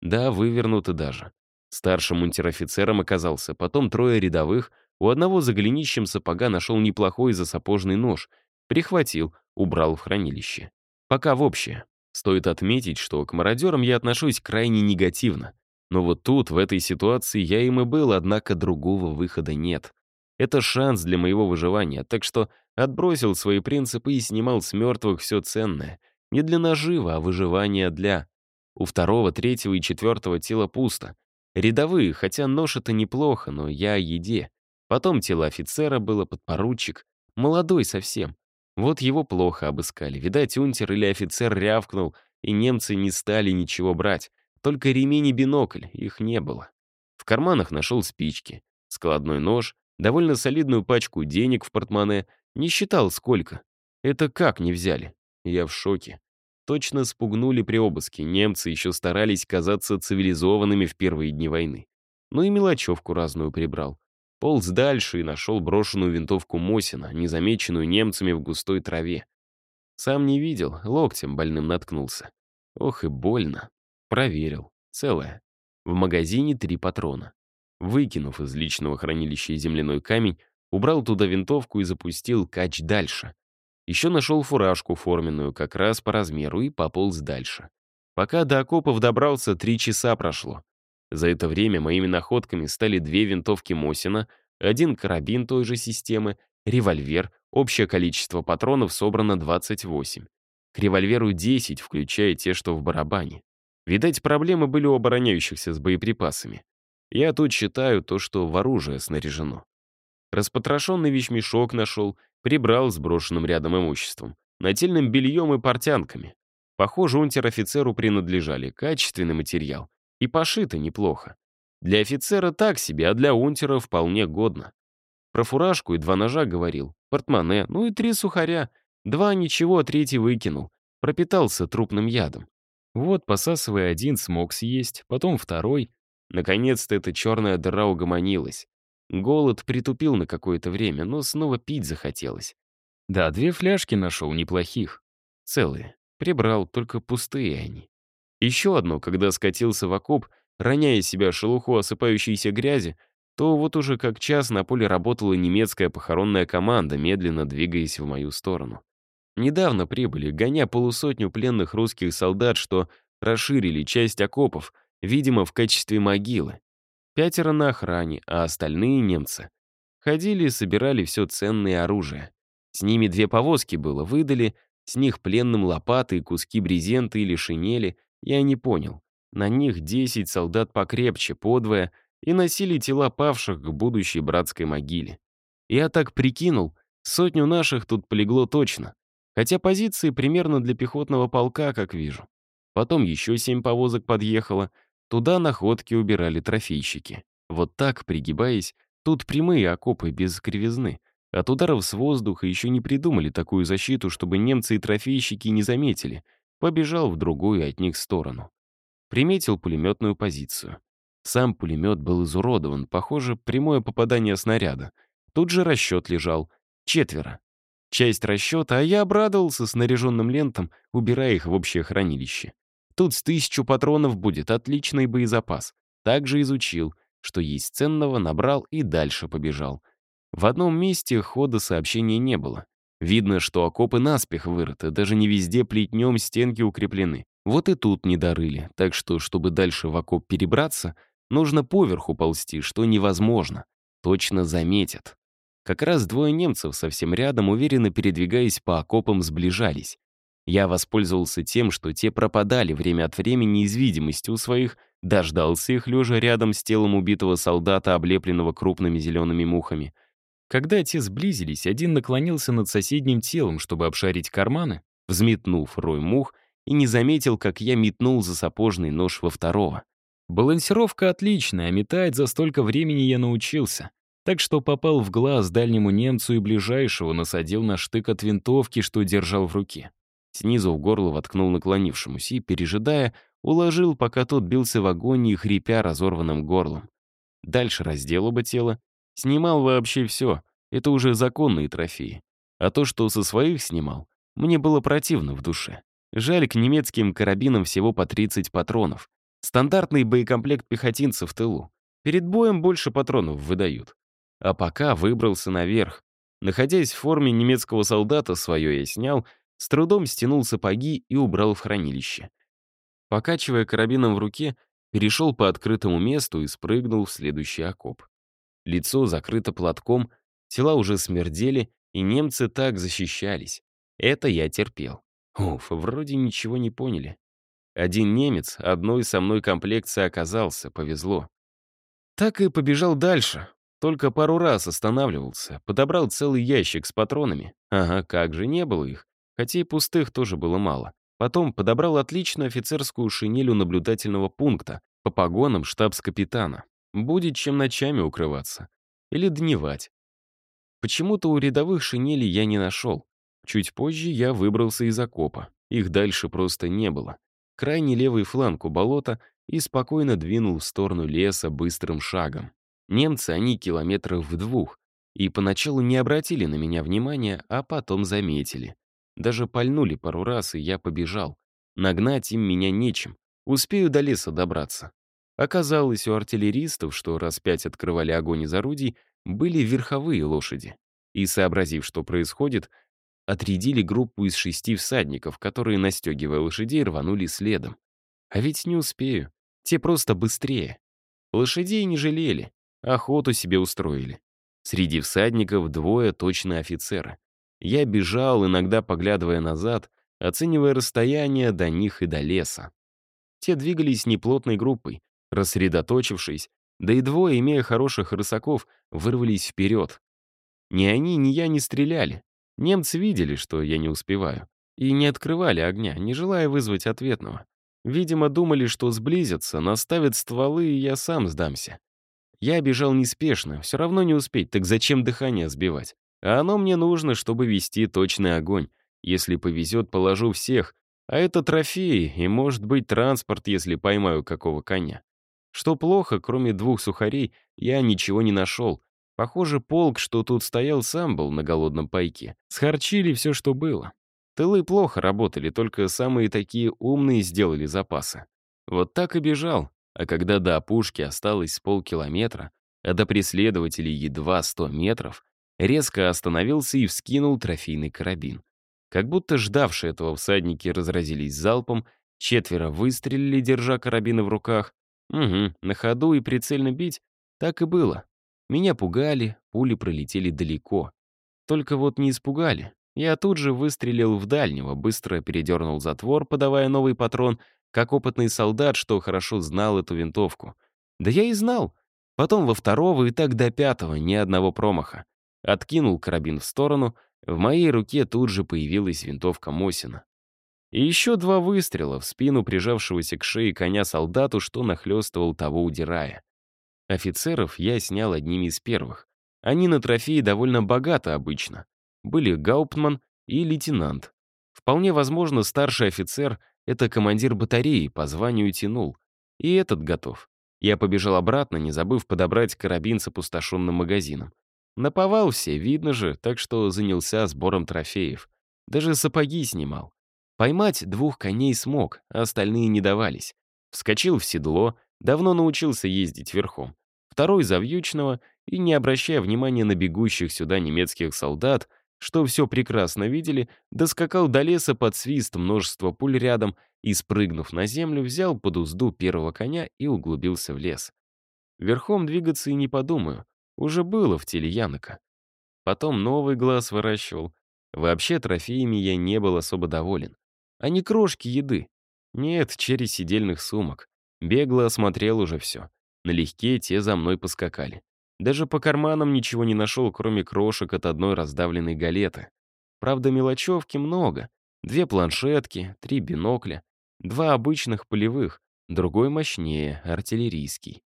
Да, вывернуты даже. Старшим унтер-офицером оказался, потом трое рядовых, у одного за голенищем сапога нашел неплохой засапожный нож, прихватил, убрал в хранилище. Пока в общее. Стоит отметить, что к мародерам я отношусь крайне негативно. Но вот тут, в этой ситуации, я им и был, однако другого выхода нет. Это шанс для моего выживания, так что отбросил свои принципы и снимал с мертвых все ценное. Не для нажива, а выживания для... У второго, третьего и четвертого тела пусто. Рядовые, хотя нож это неплохо, но я о еде. Потом тело офицера было подпоручик, молодой совсем. Вот его плохо обыскали. Видать, унтер или офицер рявкнул, и немцы не стали ничего брать. Только ремень и бинокль, их не было. В карманах нашел спички, складной нож, довольно солидную пачку денег в портмоне. Не считал, сколько. Это как не взяли? Я в шоке. Точно спугнули при обыске. Немцы еще старались казаться цивилизованными в первые дни войны. Ну и мелочевку разную прибрал. Полз дальше и нашел брошенную винтовку Мосина, незамеченную немцами в густой траве. Сам не видел, локтем больным наткнулся. Ох и больно. Проверил. Целое. В магазине три патрона. Выкинув из личного хранилища земляной камень, убрал туда винтовку и запустил кач дальше. Еще нашел фуражку форменную, как раз по размеру, и пополз дальше. Пока до окопов добрался, три часа прошло. За это время моими находками стали две винтовки Мосина, один карабин той же системы, револьвер, общее количество патронов собрано 28. К револьверу 10, включая те, что в барабане. Видать, проблемы были у обороняющихся с боеприпасами. Я тут считаю то, что в оружие снаряжено. Распотрошенный вещмешок нашел, прибрал с брошенным рядом имуществом, нательным бельем и портянками. Похоже, унтер-офицеру принадлежали, качественный материал. И пошито неплохо. Для офицера так себе, а для унтера вполне годно. Про фуражку и два ножа говорил, портмоне, ну и три сухаря. Два ничего, а третий выкинул. Пропитался трупным ядом. Вот, посасывая один, смог съесть, потом второй. Наконец-то эта черная дыра угомонилась. Голод притупил на какое-то время, но снова пить захотелось. Да, две фляжки нашел неплохих. Целые. Прибрал, только пустые они. Еще одно, когда скатился в окоп, роняя себя шелуху осыпающейся грязи, то вот уже как час на поле работала немецкая похоронная команда, медленно двигаясь в мою сторону. Недавно прибыли, гоня полусотню пленных русских солдат, что расширили часть окопов, видимо, в качестве могилы. Пятеро на охране, а остальные немцы. Ходили и собирали все ценное оружие. С ними две повозки было, выдали, с них пленным лопаты, куски брезента или шинели, я не понял. На них 10 солдат покрепче, подвое, и носили тела павших к будущей братской могиле. Я так прикинул, сотню наших тут полегло точно. Хотя позиции примерно для пехотного полка, как вижу. Потом еще семь повозок подъехало. Туда находки убирали трофейщики. Вот так, пригибаясь, тут прямые окопы без кривизны. От ударов с воздуха еще не придумали такую защиту, чтобы немцы и трофейщики не заметили. Побежал в другую от них сторону. Приметил пулеметную позицию. Сам пулемет был изуродован, похоже, прямое попадание снаряда. Тут же расчет лежал. Четверо. Часть расчета, а я обрадовался снаряженным лентам, убирая их в общее хранилище. Тут с тысячу патронов будет отличный боезапас. Также изучил, что есть ценного, набрал и дальше побежал. В одном месте хода сообщения не было. Видно, что окопы наспех вырыты, даже не везде плетнем стенки укреплены. Вот и тут не дорыли, так что, чтобы дальше в окоп перебраться — Нужно поверху ползти, что невозможно. Точно заметят. Как раз двое немцев совсем рядом, уверенно передвигаясь по окопам, сближались. Я воспользовался тем, что те пропадали время от времени из видимости у своих, дождался их лежа рядом с телом убитого солдата, облепленного крупными зелеными мухами. Когда те сблизились, один наклонился над соседним телом, чтобы обшарить карманы, взметнув рой мух, и не заметил, как я метнул за сапожный нож во второго. Балансировка отличная, а метать за столько времени я научился. Так что попал в глаз дальнему немцу и ближайшего насадил на штык от винтовки, что держал в руке. Снизу в горло воткнул наклонившемуся и, пережидая, уложил, пока тот бился в агонии, хрипя разорванным горлом. Дальше раздел оба тела. Снимал вообще все. Это уже законные трофеи. А то, что со своих снимал, мне было противно в душе. Жаль, к немецким карабинам всего по 30 патронов. Стандартный боекомплект пехотинцев в тылу. Перед боем больше патронов выдают. А пока выбрался наверх. Находясь в форме немецкого солдата, свое я снял, с трудом стянул сапоги и убрал в хранилище. Покачивая карабином в руке, перешел по открытому месту и спрыгнул в следующий окоп. Лицо закрыто платком, тела уже смердели, и немцы так защищались. Это я терпел. Уф, вроде ничего не поняли. Один немец одной со мной комплекции оказался, повезло. Так и побежал дальше. Только пару раз останавливался, подобрал целый ящик с патронами. Ага, как же, не было их. Хотя и пустых тоже было мало. Потом подобрал отличную офицерскую шинель у наблюдательного пункта, по погонам штабс-капитана. Будет чем ночами укрываться. Или дневать. Почему-то у рядовых шинелей я не нашел. Чуть позже я выбрался из окопа. Их дальше просто не было крайний левый фланг у болота и спокойно двинул в сторону леса быстрым шагом. Немцы, они километров в двух, и поначалу не обратили на меня внимания, а потом заметили. Даже пальнули пару раз, и я побежал. Нагнать им меня нечем, успею до леса добраться. Оказалось, у артиллеристов, что раз пять открывали огонь из орудий, были верховые лошади. И, сообразив, что происходит, отрядили группу из шести всадников, которые, настегивая лошадей, рванули следом. А ведь не успею. Те просто быстрее. Лошадей не жалели, охоту себе устроили. Среди всадников двое точно офицеры. Я бежал, иногда поглядывая назад, оценивая расстояние до них и до леса. Те двигались неплотной группой, рассредоточившись, да и двое, имея хороших рысаков, вырвались вперед. Ни они, ни я не стреляли, Немцы видели, что я не успеваю, и не открывали огня, не желая вызвать ответного. Видимо, думали, что сблизятся, наставят стволы, и я сам сдамся. Я бежал неспешно, все равно не успеть, так зачем дыхание сбивать? А оно мне нужно, чтобы вести точный огонь. Если повезет, положу всех. А это трофеи, и может быть транспорт, если поймаю какого коня. Что плохо, кроме двух сухарей, я ничего не нашел. Похоже, полк, что тут стоял, сам был на голодном пайке. Схарчили все, что было. Тылы плохо работали, только самые такие умные сделали запасы. Вот так и бежал, а когда до опушки осталось полкилометра, а до преследователей едва сто метров, резко остановился и вскинул трофейный карабин. Как будто ждавшие этого всадники разразились залпом, четверо выстрелили, держа карабины в руках. Угу, на ходу и прицельно бить, так и было. Меня пугали, пули пролетели далеко. Только вот не испугали, я тут же выстрелил в дальнего, быстро передернул затвор, подавая новый патрон, как опытный солдат, что хорошо знал эту винтовку. Да я и знал. Потом во второго и так до пятого, ни одного промаха. Откинул карабин в сторону, в моей руке тут же появилась винтовка Мосина. И еще два выстрела в спину прижавшегося к шее коня солдату, что нахлестывал того, удирая. Офицеров я снял одними из первых. Они на трофеи довольно богато обычно были гауптман и лейтенант. Вполне возможно, старший офицер — это командир батареи, по званию тянул. И этот готов. Я побежал обратно, не забыв подобрать карабин с опустошенным магазином. Наповал все, видно же, так что занялся сбором трофеев. Даже сапоги снимал. Поймать двух коней смог, а остальные не давались. Вскочил в седло, давно научился ездить верхом. Второй завьючного и, не обращая внимания на бегущих сюда немецких солдат, что все прекрасно видели, доскакал до леса под свист множества пуль рядом и, спрыгнув на землю, взял под узду первого коня и углубился в лес. Верхом двигаться и не подумаю. Уже было в теле Янока. Потом новый глаз выращивал. Вообще трофеями я не был особо доволен. А не крошки еды. Нет, через сидельных сумок. Бегло осмотрел уже все. Налегке те за мной поскакали. Даже по карманам ничего не нашел, кроме крошек от одной раздавленной галеты. Правда, мелочевки много. Две планшетки, три бинокля, два обычных полевых, другой мощнее, артиллерийский.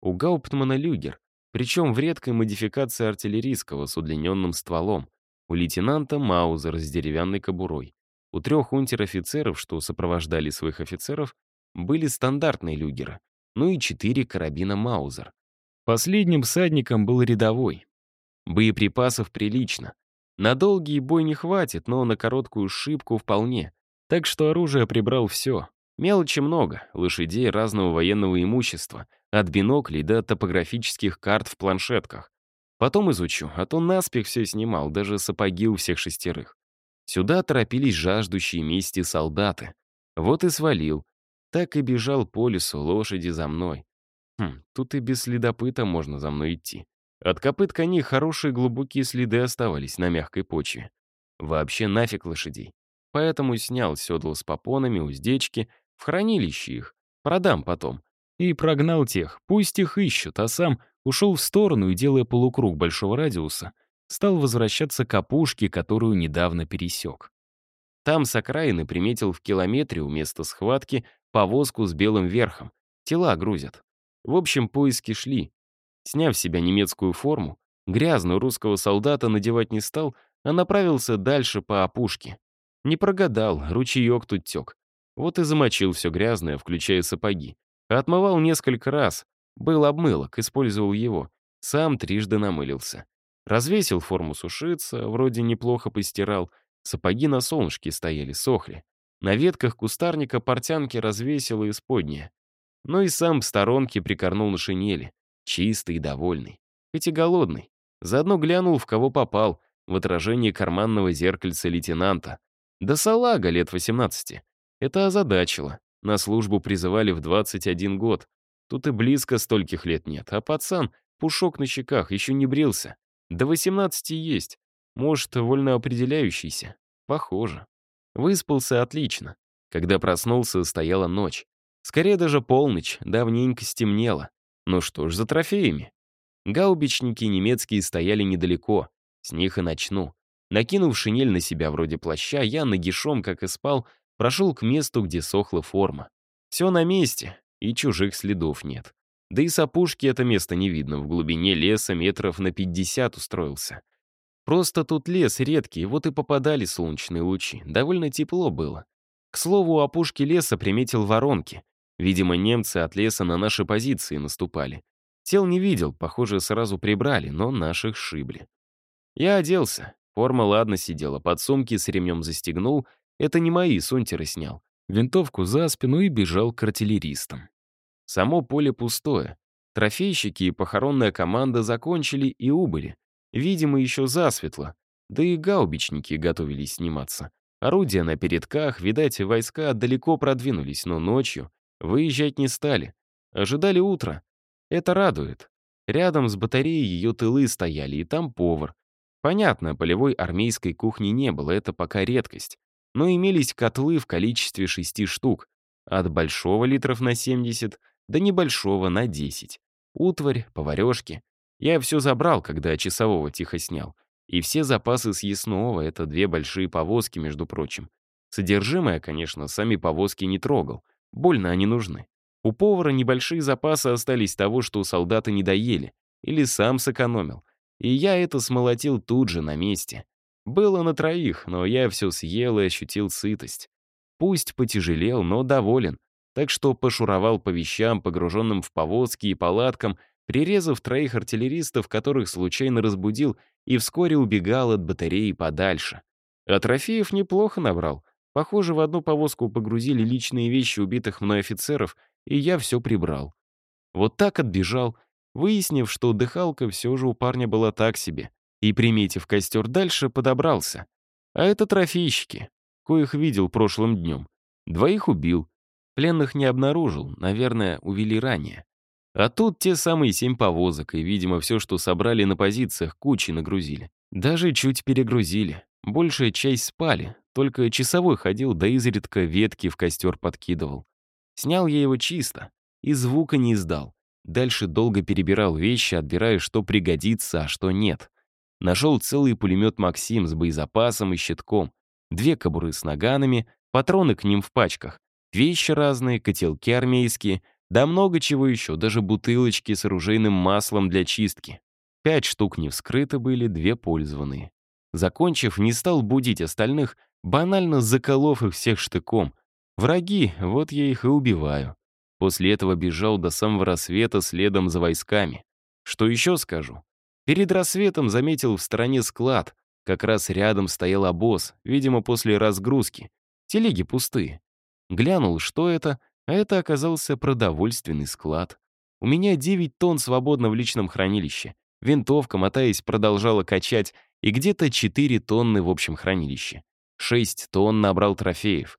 У Гауптмана люгер, причем в редкой модификации артиллерийского с удлиненным стволом. У лейтенанта Маузер с деревянной кобурой. У трех унтер-офицеров, что сопровождали своих офицеров, были стандартные люгеры, ну и четыре карабина Маузер. Последним всадником был рядовой. Боеприпасов прилично. На долгий бой не хватит, но на короткую шибку вполне. Так что оружие прибрал все. Мелочи много, лошадей разного военного имущества, от биноклей до топографических карт в планшетках. Потом изучу, а то наспех все снимал, даже сапоги у всех шестерых. Сюда торопились жаждущие мести солдаты. Вот и свалил. Так и бежал по лесу лошади за мной. Хм, тут и без следопыта можно за мной идти. От копыт коней хорошие глубокие следы оставались на мягкой почве. Вообще нафиг лошадей. Поэтому снял седло с попонами, уздечки, в хранилище их, продам потом. И прогнал тех, пусть их ищут, а сам ушел в сторону и, делая полукруг большого радиуса, стал возвращаться к опушке, которую недавно пересек. Там с окраины приметил в километре у места схватки повозку с белым верхом. Тела грузят. В общем, поиски шли. Сняв себя немецкую форму, грязную русского солдата надевать не стал, а направился дальше по опушке. Не прогадал, ручеек тут тек. Вот и замочил все грязное, включая сапоги. Отмывал несколько раз. Был обмылок, использовал его. Сам трижды намылился. Развесил форму сушиться, вроде неплохо постирал. Сапоги на солнышке стояли, сохли. На ветках кустарника портянки развесил и исподнее но и сам в сторонке прикорнул на шинели, чистый и довольный, хоть и голодный. Заодно глянул, в кого попал, в отражение карманного зеркальца лейтенанта. Да салага лет 18. Это озадачило. На службу призывали в 21 год. Тут и близко стольких лет нет, а пацан, пушок на щеках, еще не брился. До 18 есть. Может, вольно определяющийся. Похоже. Выспался отлично. Когда проснулся, стояла ночь. Скорее даже полночь, давненько стемнело. Ну что ж за трофеями? Гаубичники немецкие стояли недалеко, с них и начну. Накинув шинель на себя вроде плаща, я нагишом, как и спал, прошел к месту, где сохла форма. Все на месте, и чужих следов нет. Да и с опушки это место не видно, в глубине леса метров на 50 устроился. Просто тут лес редкий, вот и попадали солнечные лучи. Довольно тепло было. К слову, у опушки леса приметил воронки. Видимо, немцы от леса на наши позиции наступали. Тел не видел, похоже, сразу прибрали, но наших шибли. Я оделся. Форма ладно сидела, под сумки с ремнем застегнул. Это не мои, сунтеры снял. Винтовку за спину и бежал к артиллеристам. Само поле пустое. Трофейщики и похоронная команда закончили и убыли. Видимо, еще засветло. Да и гаубичники готовились сниматься. Орудия на передках, видать, войска далеко продвинулись, но ночью выезжать не стали. Ожидали утра. Это радует. Рядом с батареей ее тылы стояли, и там повар. Понятно, полевой армейской кухни не было, это пока редкость. Но имелись котлы в количестве шести штук. От большого литров на 70 до небольшого на 10. Утварь, поварешки. Я все забрал, когда часового тихо снял. И все запасы съестного — это две большие повозки, между прочим. Содержимое, конечно, сами повозки не трогал. Больно они нужны. У повара небольшие запасы остались того, что у солдата не доели, или сам сэкономил. И я это смолотил тут же, на месте. Было на троих, но я все съел и ощутил сытость. Пусть потяжелел, но доволен. Так что пошуровал по вещам, погруженным в повозки и палаткам, прирезав троих артиллеристов, которых случайно разбудил, и вскоре убегал от батареи подальше. А трофеев неплохо набрал. Похоже, в одну повозку погрузили личные вещи убитых мной офицеров — и я все прибрал. Вот так отбежал, выяснив, что дыхалка все же у парня была так себе, и, приметив костер дальше, подобрался. А это трофейщики, коих видел прошлым днем. Двоих убил, пленных не обнаружил, наверное, увели ранее. А тут те самые семь повозок, и, видимо, все, что собрали на позициях, кучи нагрузили. Даже чуть перегрузили. Большая часть спали, только часовой ходил, да изредка ветки в костер подкидывал. Снял я его чисто и звука не издал. Дальше долго перебирал вещи, отбирая, что пригодится, а что нет. Нашел целый пулемет «Максим» с боезапасом и щитком, две кобуры с наганами, патроны к ним в пачках, вещи разные, котелки армейские, да много чего еще, даже бутылочки с оружейным маслом для чистки. Пять штук не вскрыты были, две пользованные. Закончив, не стал будить остальных, банально заколов их всех штыком, Враги, вот я их и убиваю. После этого бежал до самого рассвета следом за войсками. Что еще скажу? Перед рассветом заметил в стороне склад. Как раз рядом стоял обоз, видимо, после разгрузки. Телеги пустые. Глянул, что это, а это оказался продовольственный склад. У меня 9 тонн свободно в личном хранилище. Винтовка, мотаясь, продолжала качать, и где-то 4 тонны в общем хранилище. 6 тонн набрал трофеев.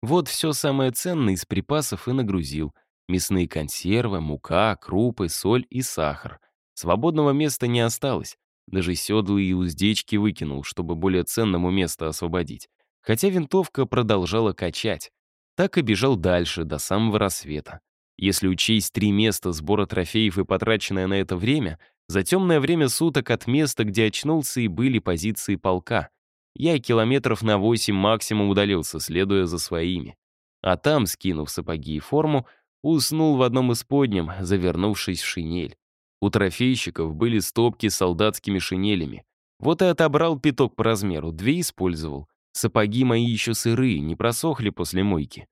Вот все самое ценное из припасов и нагрузил. Мясные консервы, мука, крупы, соль и сахар. Свободного места не осталось. Даже седлы и уздечки выкинул, чтобы более ценному место освободить. Хотя винтовка продолжала качать. Так и бежал дальше, до самого рассвета. Если учесть три места сбора трофеев и потраченное на это время, за темное время суток от места, где очнулся, и были позиции полка я километров на 8 максимум удалился, следуя за своими. А там, скинув сапоги и форму, уснул в одном из подням, завернувшись в шинель. У трофейщиков были стопки с солдатскими шинелями. Вот и отобрал пяток по размеру, две использовал. Сапоги мои еще сырые, не просохли после мойки.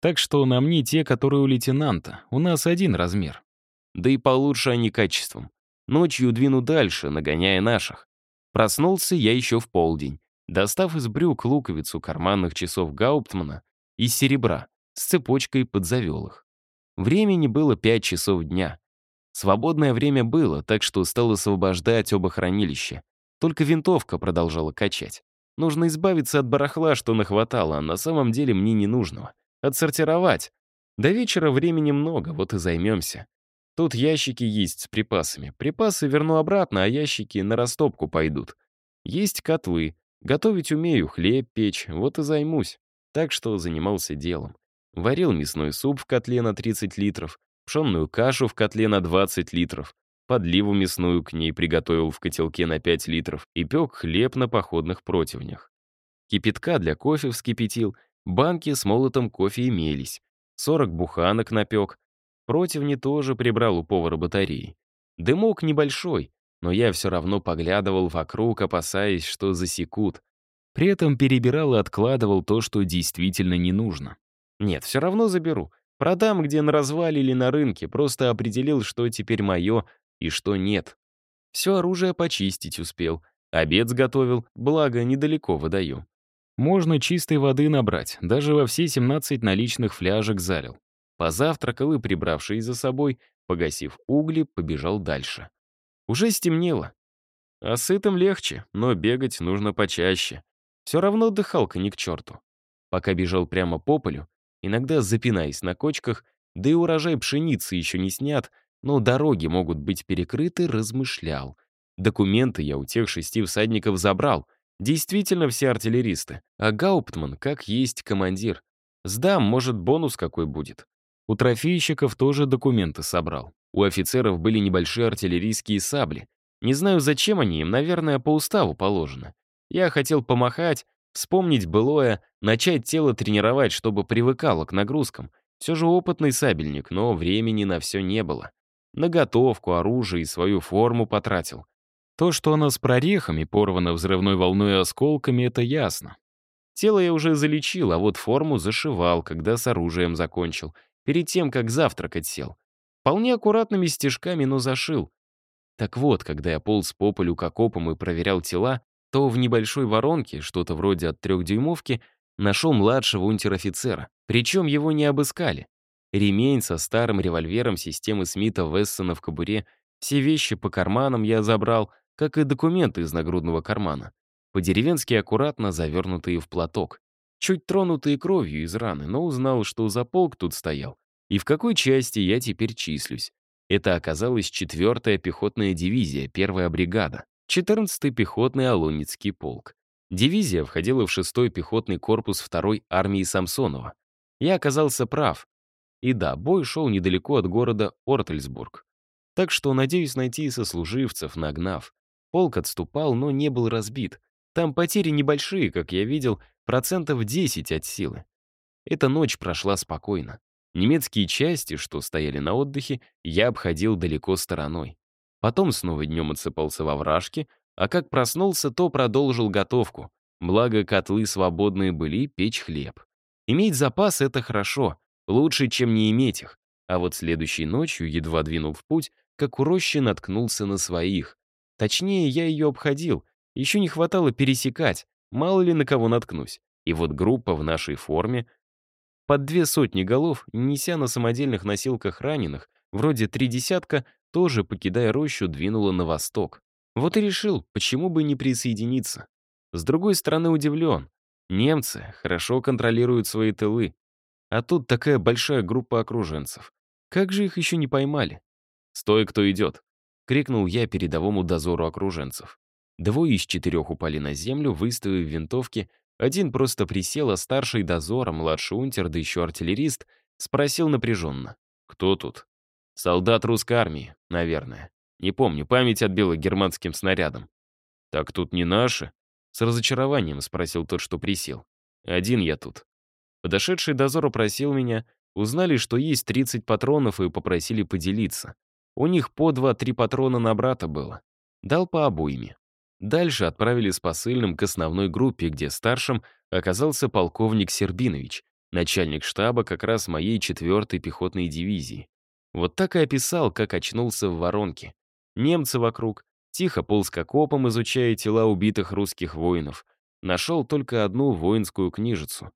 Так что на мне те, которые у лейтенанта. У нас один размер. Да и получше они качеством. Ночью двину дальше, нагоняя наших. Проснулся я еще в полдень. Достав из брюк луковицу карманных часов Гауптмана из серебра, с цепочкой подзавел их. Времени было 5 часов дня. Свободное время было, так что стал освобождать оба хранилища. Только винтовка продолжала качать. Нужно избавиться от барахла, что нахватало, а на самом деле мне не нужного. Отсортировать. До вечера времени много, вот и займемся. Тут ящики есть с припасами. Припасы верну обратно, а ящики на растопку пойдут. Есть котлы, Готовить умею, хлеб печь, вот и займусь. Так что занимался делом. Варил мясной суп в котле на 30 литров, пшенную кашу в котле на 20 литров, подливу мясную к ней приготовил в котелке на 5 литров и пек хлеб на походных противнях. Кипятка для кофе вскипятил, банки с молотом кофе имелись. 40 буханок напек. Противни тоже прибрал у повара батареи. Дымок небольшой, но я все равно поглядывал вокруг, опасаясь, что засекут. При этом перебирал и откладывал то, что действительно не нужно. Нет, все равно заберу. Продам где на развале или на рынке, просто определил, что теперь мое и что нет. Все оружие почистить успел. Обед сготовил, благо недалеко выдаю. Можно чистой воды набрать, даже во все 17 наличных фляжек залил. Позавтракал и, прибравший за собой, погасив угли, побежал дальше. Уже стемнело. А сытым легче, но бегать нужно почаще. Все равно дыхалка не к черту. Пока бежал прямо по полю, иногда запинаясь на кочках, да и урожай пшеницы еще не снят, но дороги могут быть перекрыты, размышлял. Документы я у тех шести всадников забрал. Действительно все артиллеристы. А Гауптман как есть командир. Сдам, может, бонус какой будет. У трофейщиков тоже документы собрал. У офицеров были небольшие артиллерийские сабли. Не знаю, зачем они им, наверное, по уставу положено. Я хотел помахать, вспомнить былое, начать тело тренировать, чтобы привыкало к нагрузкам. Все же опытный сабельник, но времени на все не было. На готовку, оружие и свою форму потратил. То, что она с прорехами, порвана взрывной волной и осколками, это ясно. Тело я уже залечил, а вот форму зашивал, когда с оружием закончил, перед тем, как завтракать сел. Вполне аккуратными стежками, но зашил. Так вот, когда я полз по полю к окопам и проверял тела, то в небольшой воронке, что-то вроде от трехдюймовки, нашел младшего унтер-офицера. Причем его не обыскали. Ремень со старым револьвером системы Смита Вессона в кобуре, все вещи по карманам я забрал, как и документы из нагрудного кармана. По-деревенски аккуратно завернутые в платок. Чуть тронутые кровью из раны, но узнал, что за полк тут стоял. И в какой части я теперь числюсь. Это оказалась 4-я пехотная дивизия, первая бригада, 14-й пехотный Алуницкий полк. Дивизия входила в 6-й пехотный корпус 2-й армии Самсонова. Я оказался прав. И да, бой шел недалеко от города Ортельсбург. Так что надеюсь найти сослуживцев, нагнав. Полк отступал, но не был разбит. Там потери небольшие, как я видел, процентов 10 от силы. Эта ночь прошла спокойно. Немецкие части, что стояли на отдыхе, я обходил далеко стороной. Потом снова днем отсыпался во вражке, а как проснулся, то продолжил готовку. Благо, котлы свободные были, печь хлеб. Иметь запас — это хорошо, лучше, чем не иметь их. А вот следующей ночью, едва двинул в путь, как у рощи наткнулся на своих. Точнее, я ее обходил. Еще не хватало пересекать, мало ли на кого наткнусь. И вот группа в нашей форме, под две сотни голов, неся на самодельных носилках раненых, вроде три десятка, тоже, покидая рощу, двинула на восток. Вот и решил, почему бы не присоединиться. С другой стороны, удивлен. Немцы хорошо контролируют свои тылы. А тут такая большая группа окруженцев. Как же их еще не поймали? «Стой, кто идет!» — крикнул я передовому дозору окруженцев. Двое из четырех упали на землю, выставив винтовки. Один просто присел, а старший дозор, младший унтер, да еще артиллерист, спросил напряженно. «Кто тут?» «Солдат русской армии, наверное. Не помню, память отбила германским снарядом». «Так тут не наши?» С разочарованием спросил тот, что присел. «Один я тут». Подошедший дозор опросил меня, узнали, что есть 30 патронов и попросили поделиться. У них по 2-3 патрона на брата было. Дал по обоими. Дальше отправили с посыльным к основной группе, где старшим оказался полковник Сербинович, начальник штаба как раз моей 4-й пехотной дивизии. Вот так и описал, как очнулся в воронке. Немцы вокруг, тихо полз к окопам, изучая тела убитых русских воинов. Нашел только одну воинскую книжицу.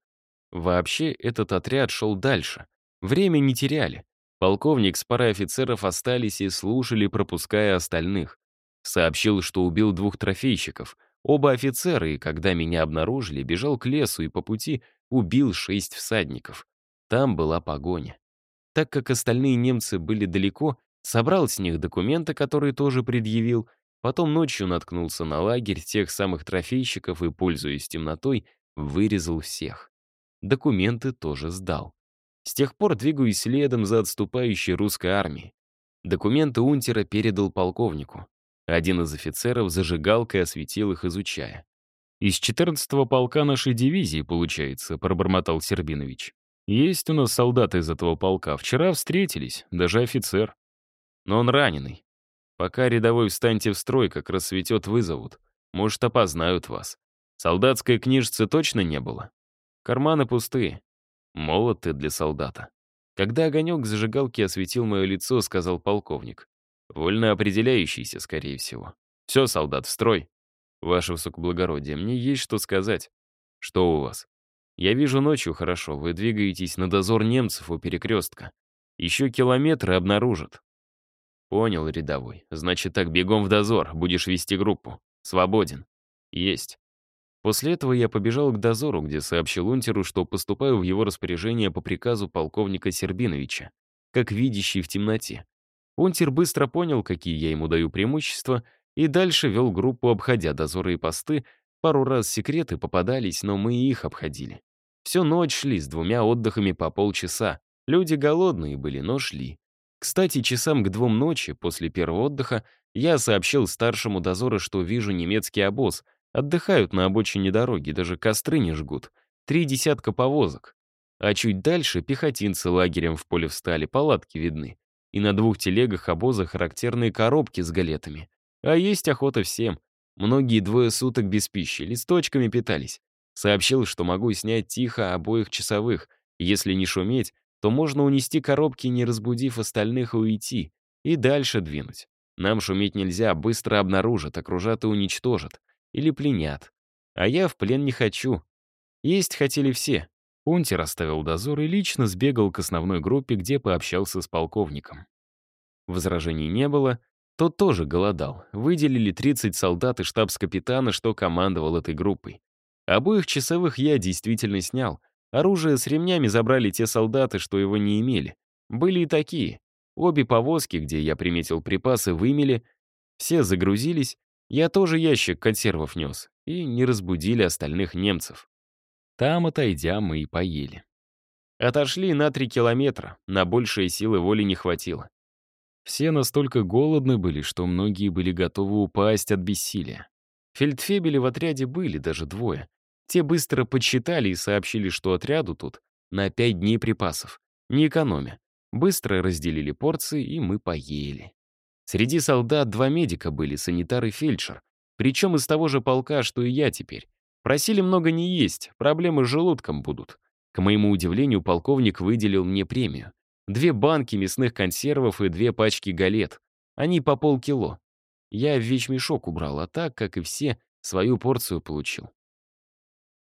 Вообще, этот отряд шел дальше. Время не теряли. Полковник с парой офицеров остались и слушали, пропуская остальных. Сообщил, что убил двух трофейщиков. Оба офицера, и когда меня обнаружили, бежал к лесу и по пути убил шесть всадников. Там была погоня. Так как остальные немцы были далеко, собрал с них документы, которые тоже предъявил, потом ночью наткнулся на лагерь тех самых трофейщиков и, пользуясь темнотой, вырезал всех. Документы тоже сдал. С тех пор двигаюсь следом за отступающей русской армией. Документы унтера передал полковнику. Один из офицеров зажигалкой осветил их, изучая. «Из 14-го полка нашей дивизии, получается», — пробормотал Сербинович. Есть у нас солдаты из этого полка. Вчера встретились, даже офицер. Но он раненый. Пока рядовой встаньте в строй, как рассветет, вызовут. Может, опознают вас. Солдатской книжцы точно не было? Карманы пустые. Молод ты для солдата. Когда огонек зажигалки осветил мое лицо, сказал полковник. Вольно определяющийся, скорее всего. Все, солдат, в строй. Ваше высокоблагородие, мне есть что сказать. Что у вас? Я вижу ночью хорошо, вы двигаетесь на дозор немцев у перекрестка. Еще километры обнаружат. Понял, рядовой. Значит так, бегом в дозор, будешь вести группу. Свободен. Есть. После этого я побежал к дозору, где сообщил унтеру, что поступаю в его распоряжение по приказу полковника Сербиновича, как видящий в темноте. Унтер быстро понял, какие я ему даю преимущества, и дальше вел группу, обходя дозоры и посты. Пару раз секреты попадались, но мы и их обходили. Всю ночь шли с двумя отдыхами по полчаса. Люди голодные были, но шли. Кстати, часам к двум ночи, после первого отдыха, я сообщил старшему дозору, что вижу немецкий обоз, Отдыхают на обочине дороги, даже костры не жгут. Три десятка повозок. А чуть дальше пехотинцы лагерем в поле встали, палатки видны. И на двух телегах обоза характерные коробки с галетами. А есть охота всем. Многие двое суток без пищи, листочками питались. Сообщил, что могу снять тихо обоих часовых. Если не шуметь, то можно унести коробки, не разбудив остальных, и уйти. И дальше двинуть. Нам шуметь нельзя, быстро обнаружат, окружат и уничтожат. Или пленят. А я в плен не хочу. Есть хотели все. Унтер оставил дозор и лично сбегал к основной группе, где пообщался с полковником. Возражений не было, тот тоже голодал. Выделили 30 солдат и штабс-капитана, что командовал этой группой. Обоих часовых я действительно снял. Оружие с ремнями забрали те солдаты, что его не имели. Были и такие. Обе повозки, где я приметил припасы, вымели. Все загрузились, я тоже ящик консервов нес, и не разбудили остальных немцев. Там, отойдя, мы и поели. Отошли на три километра, на большие силы воли не хватило. Все настолько голодны были, что многие были готовы упасть от бессилия. Фельдфебели в отряде были, даже двое. Те быстро подсчитали и сообщили, что отряду тут на пять дней припасов, не экономя. Быстро разделили порции, и мы поели. Среди солдат два медика были, санитар и фельдшер. Причем из того же полка, что и я теперь. Просили много не есть, проблемы с желудком будут. К моему удивлению, полковник выделил мне премию. Две банки мясных консервов и две пачки галет. Они по полкило. Я в вещмешок убрал, а так, как и все, свою порцию получил.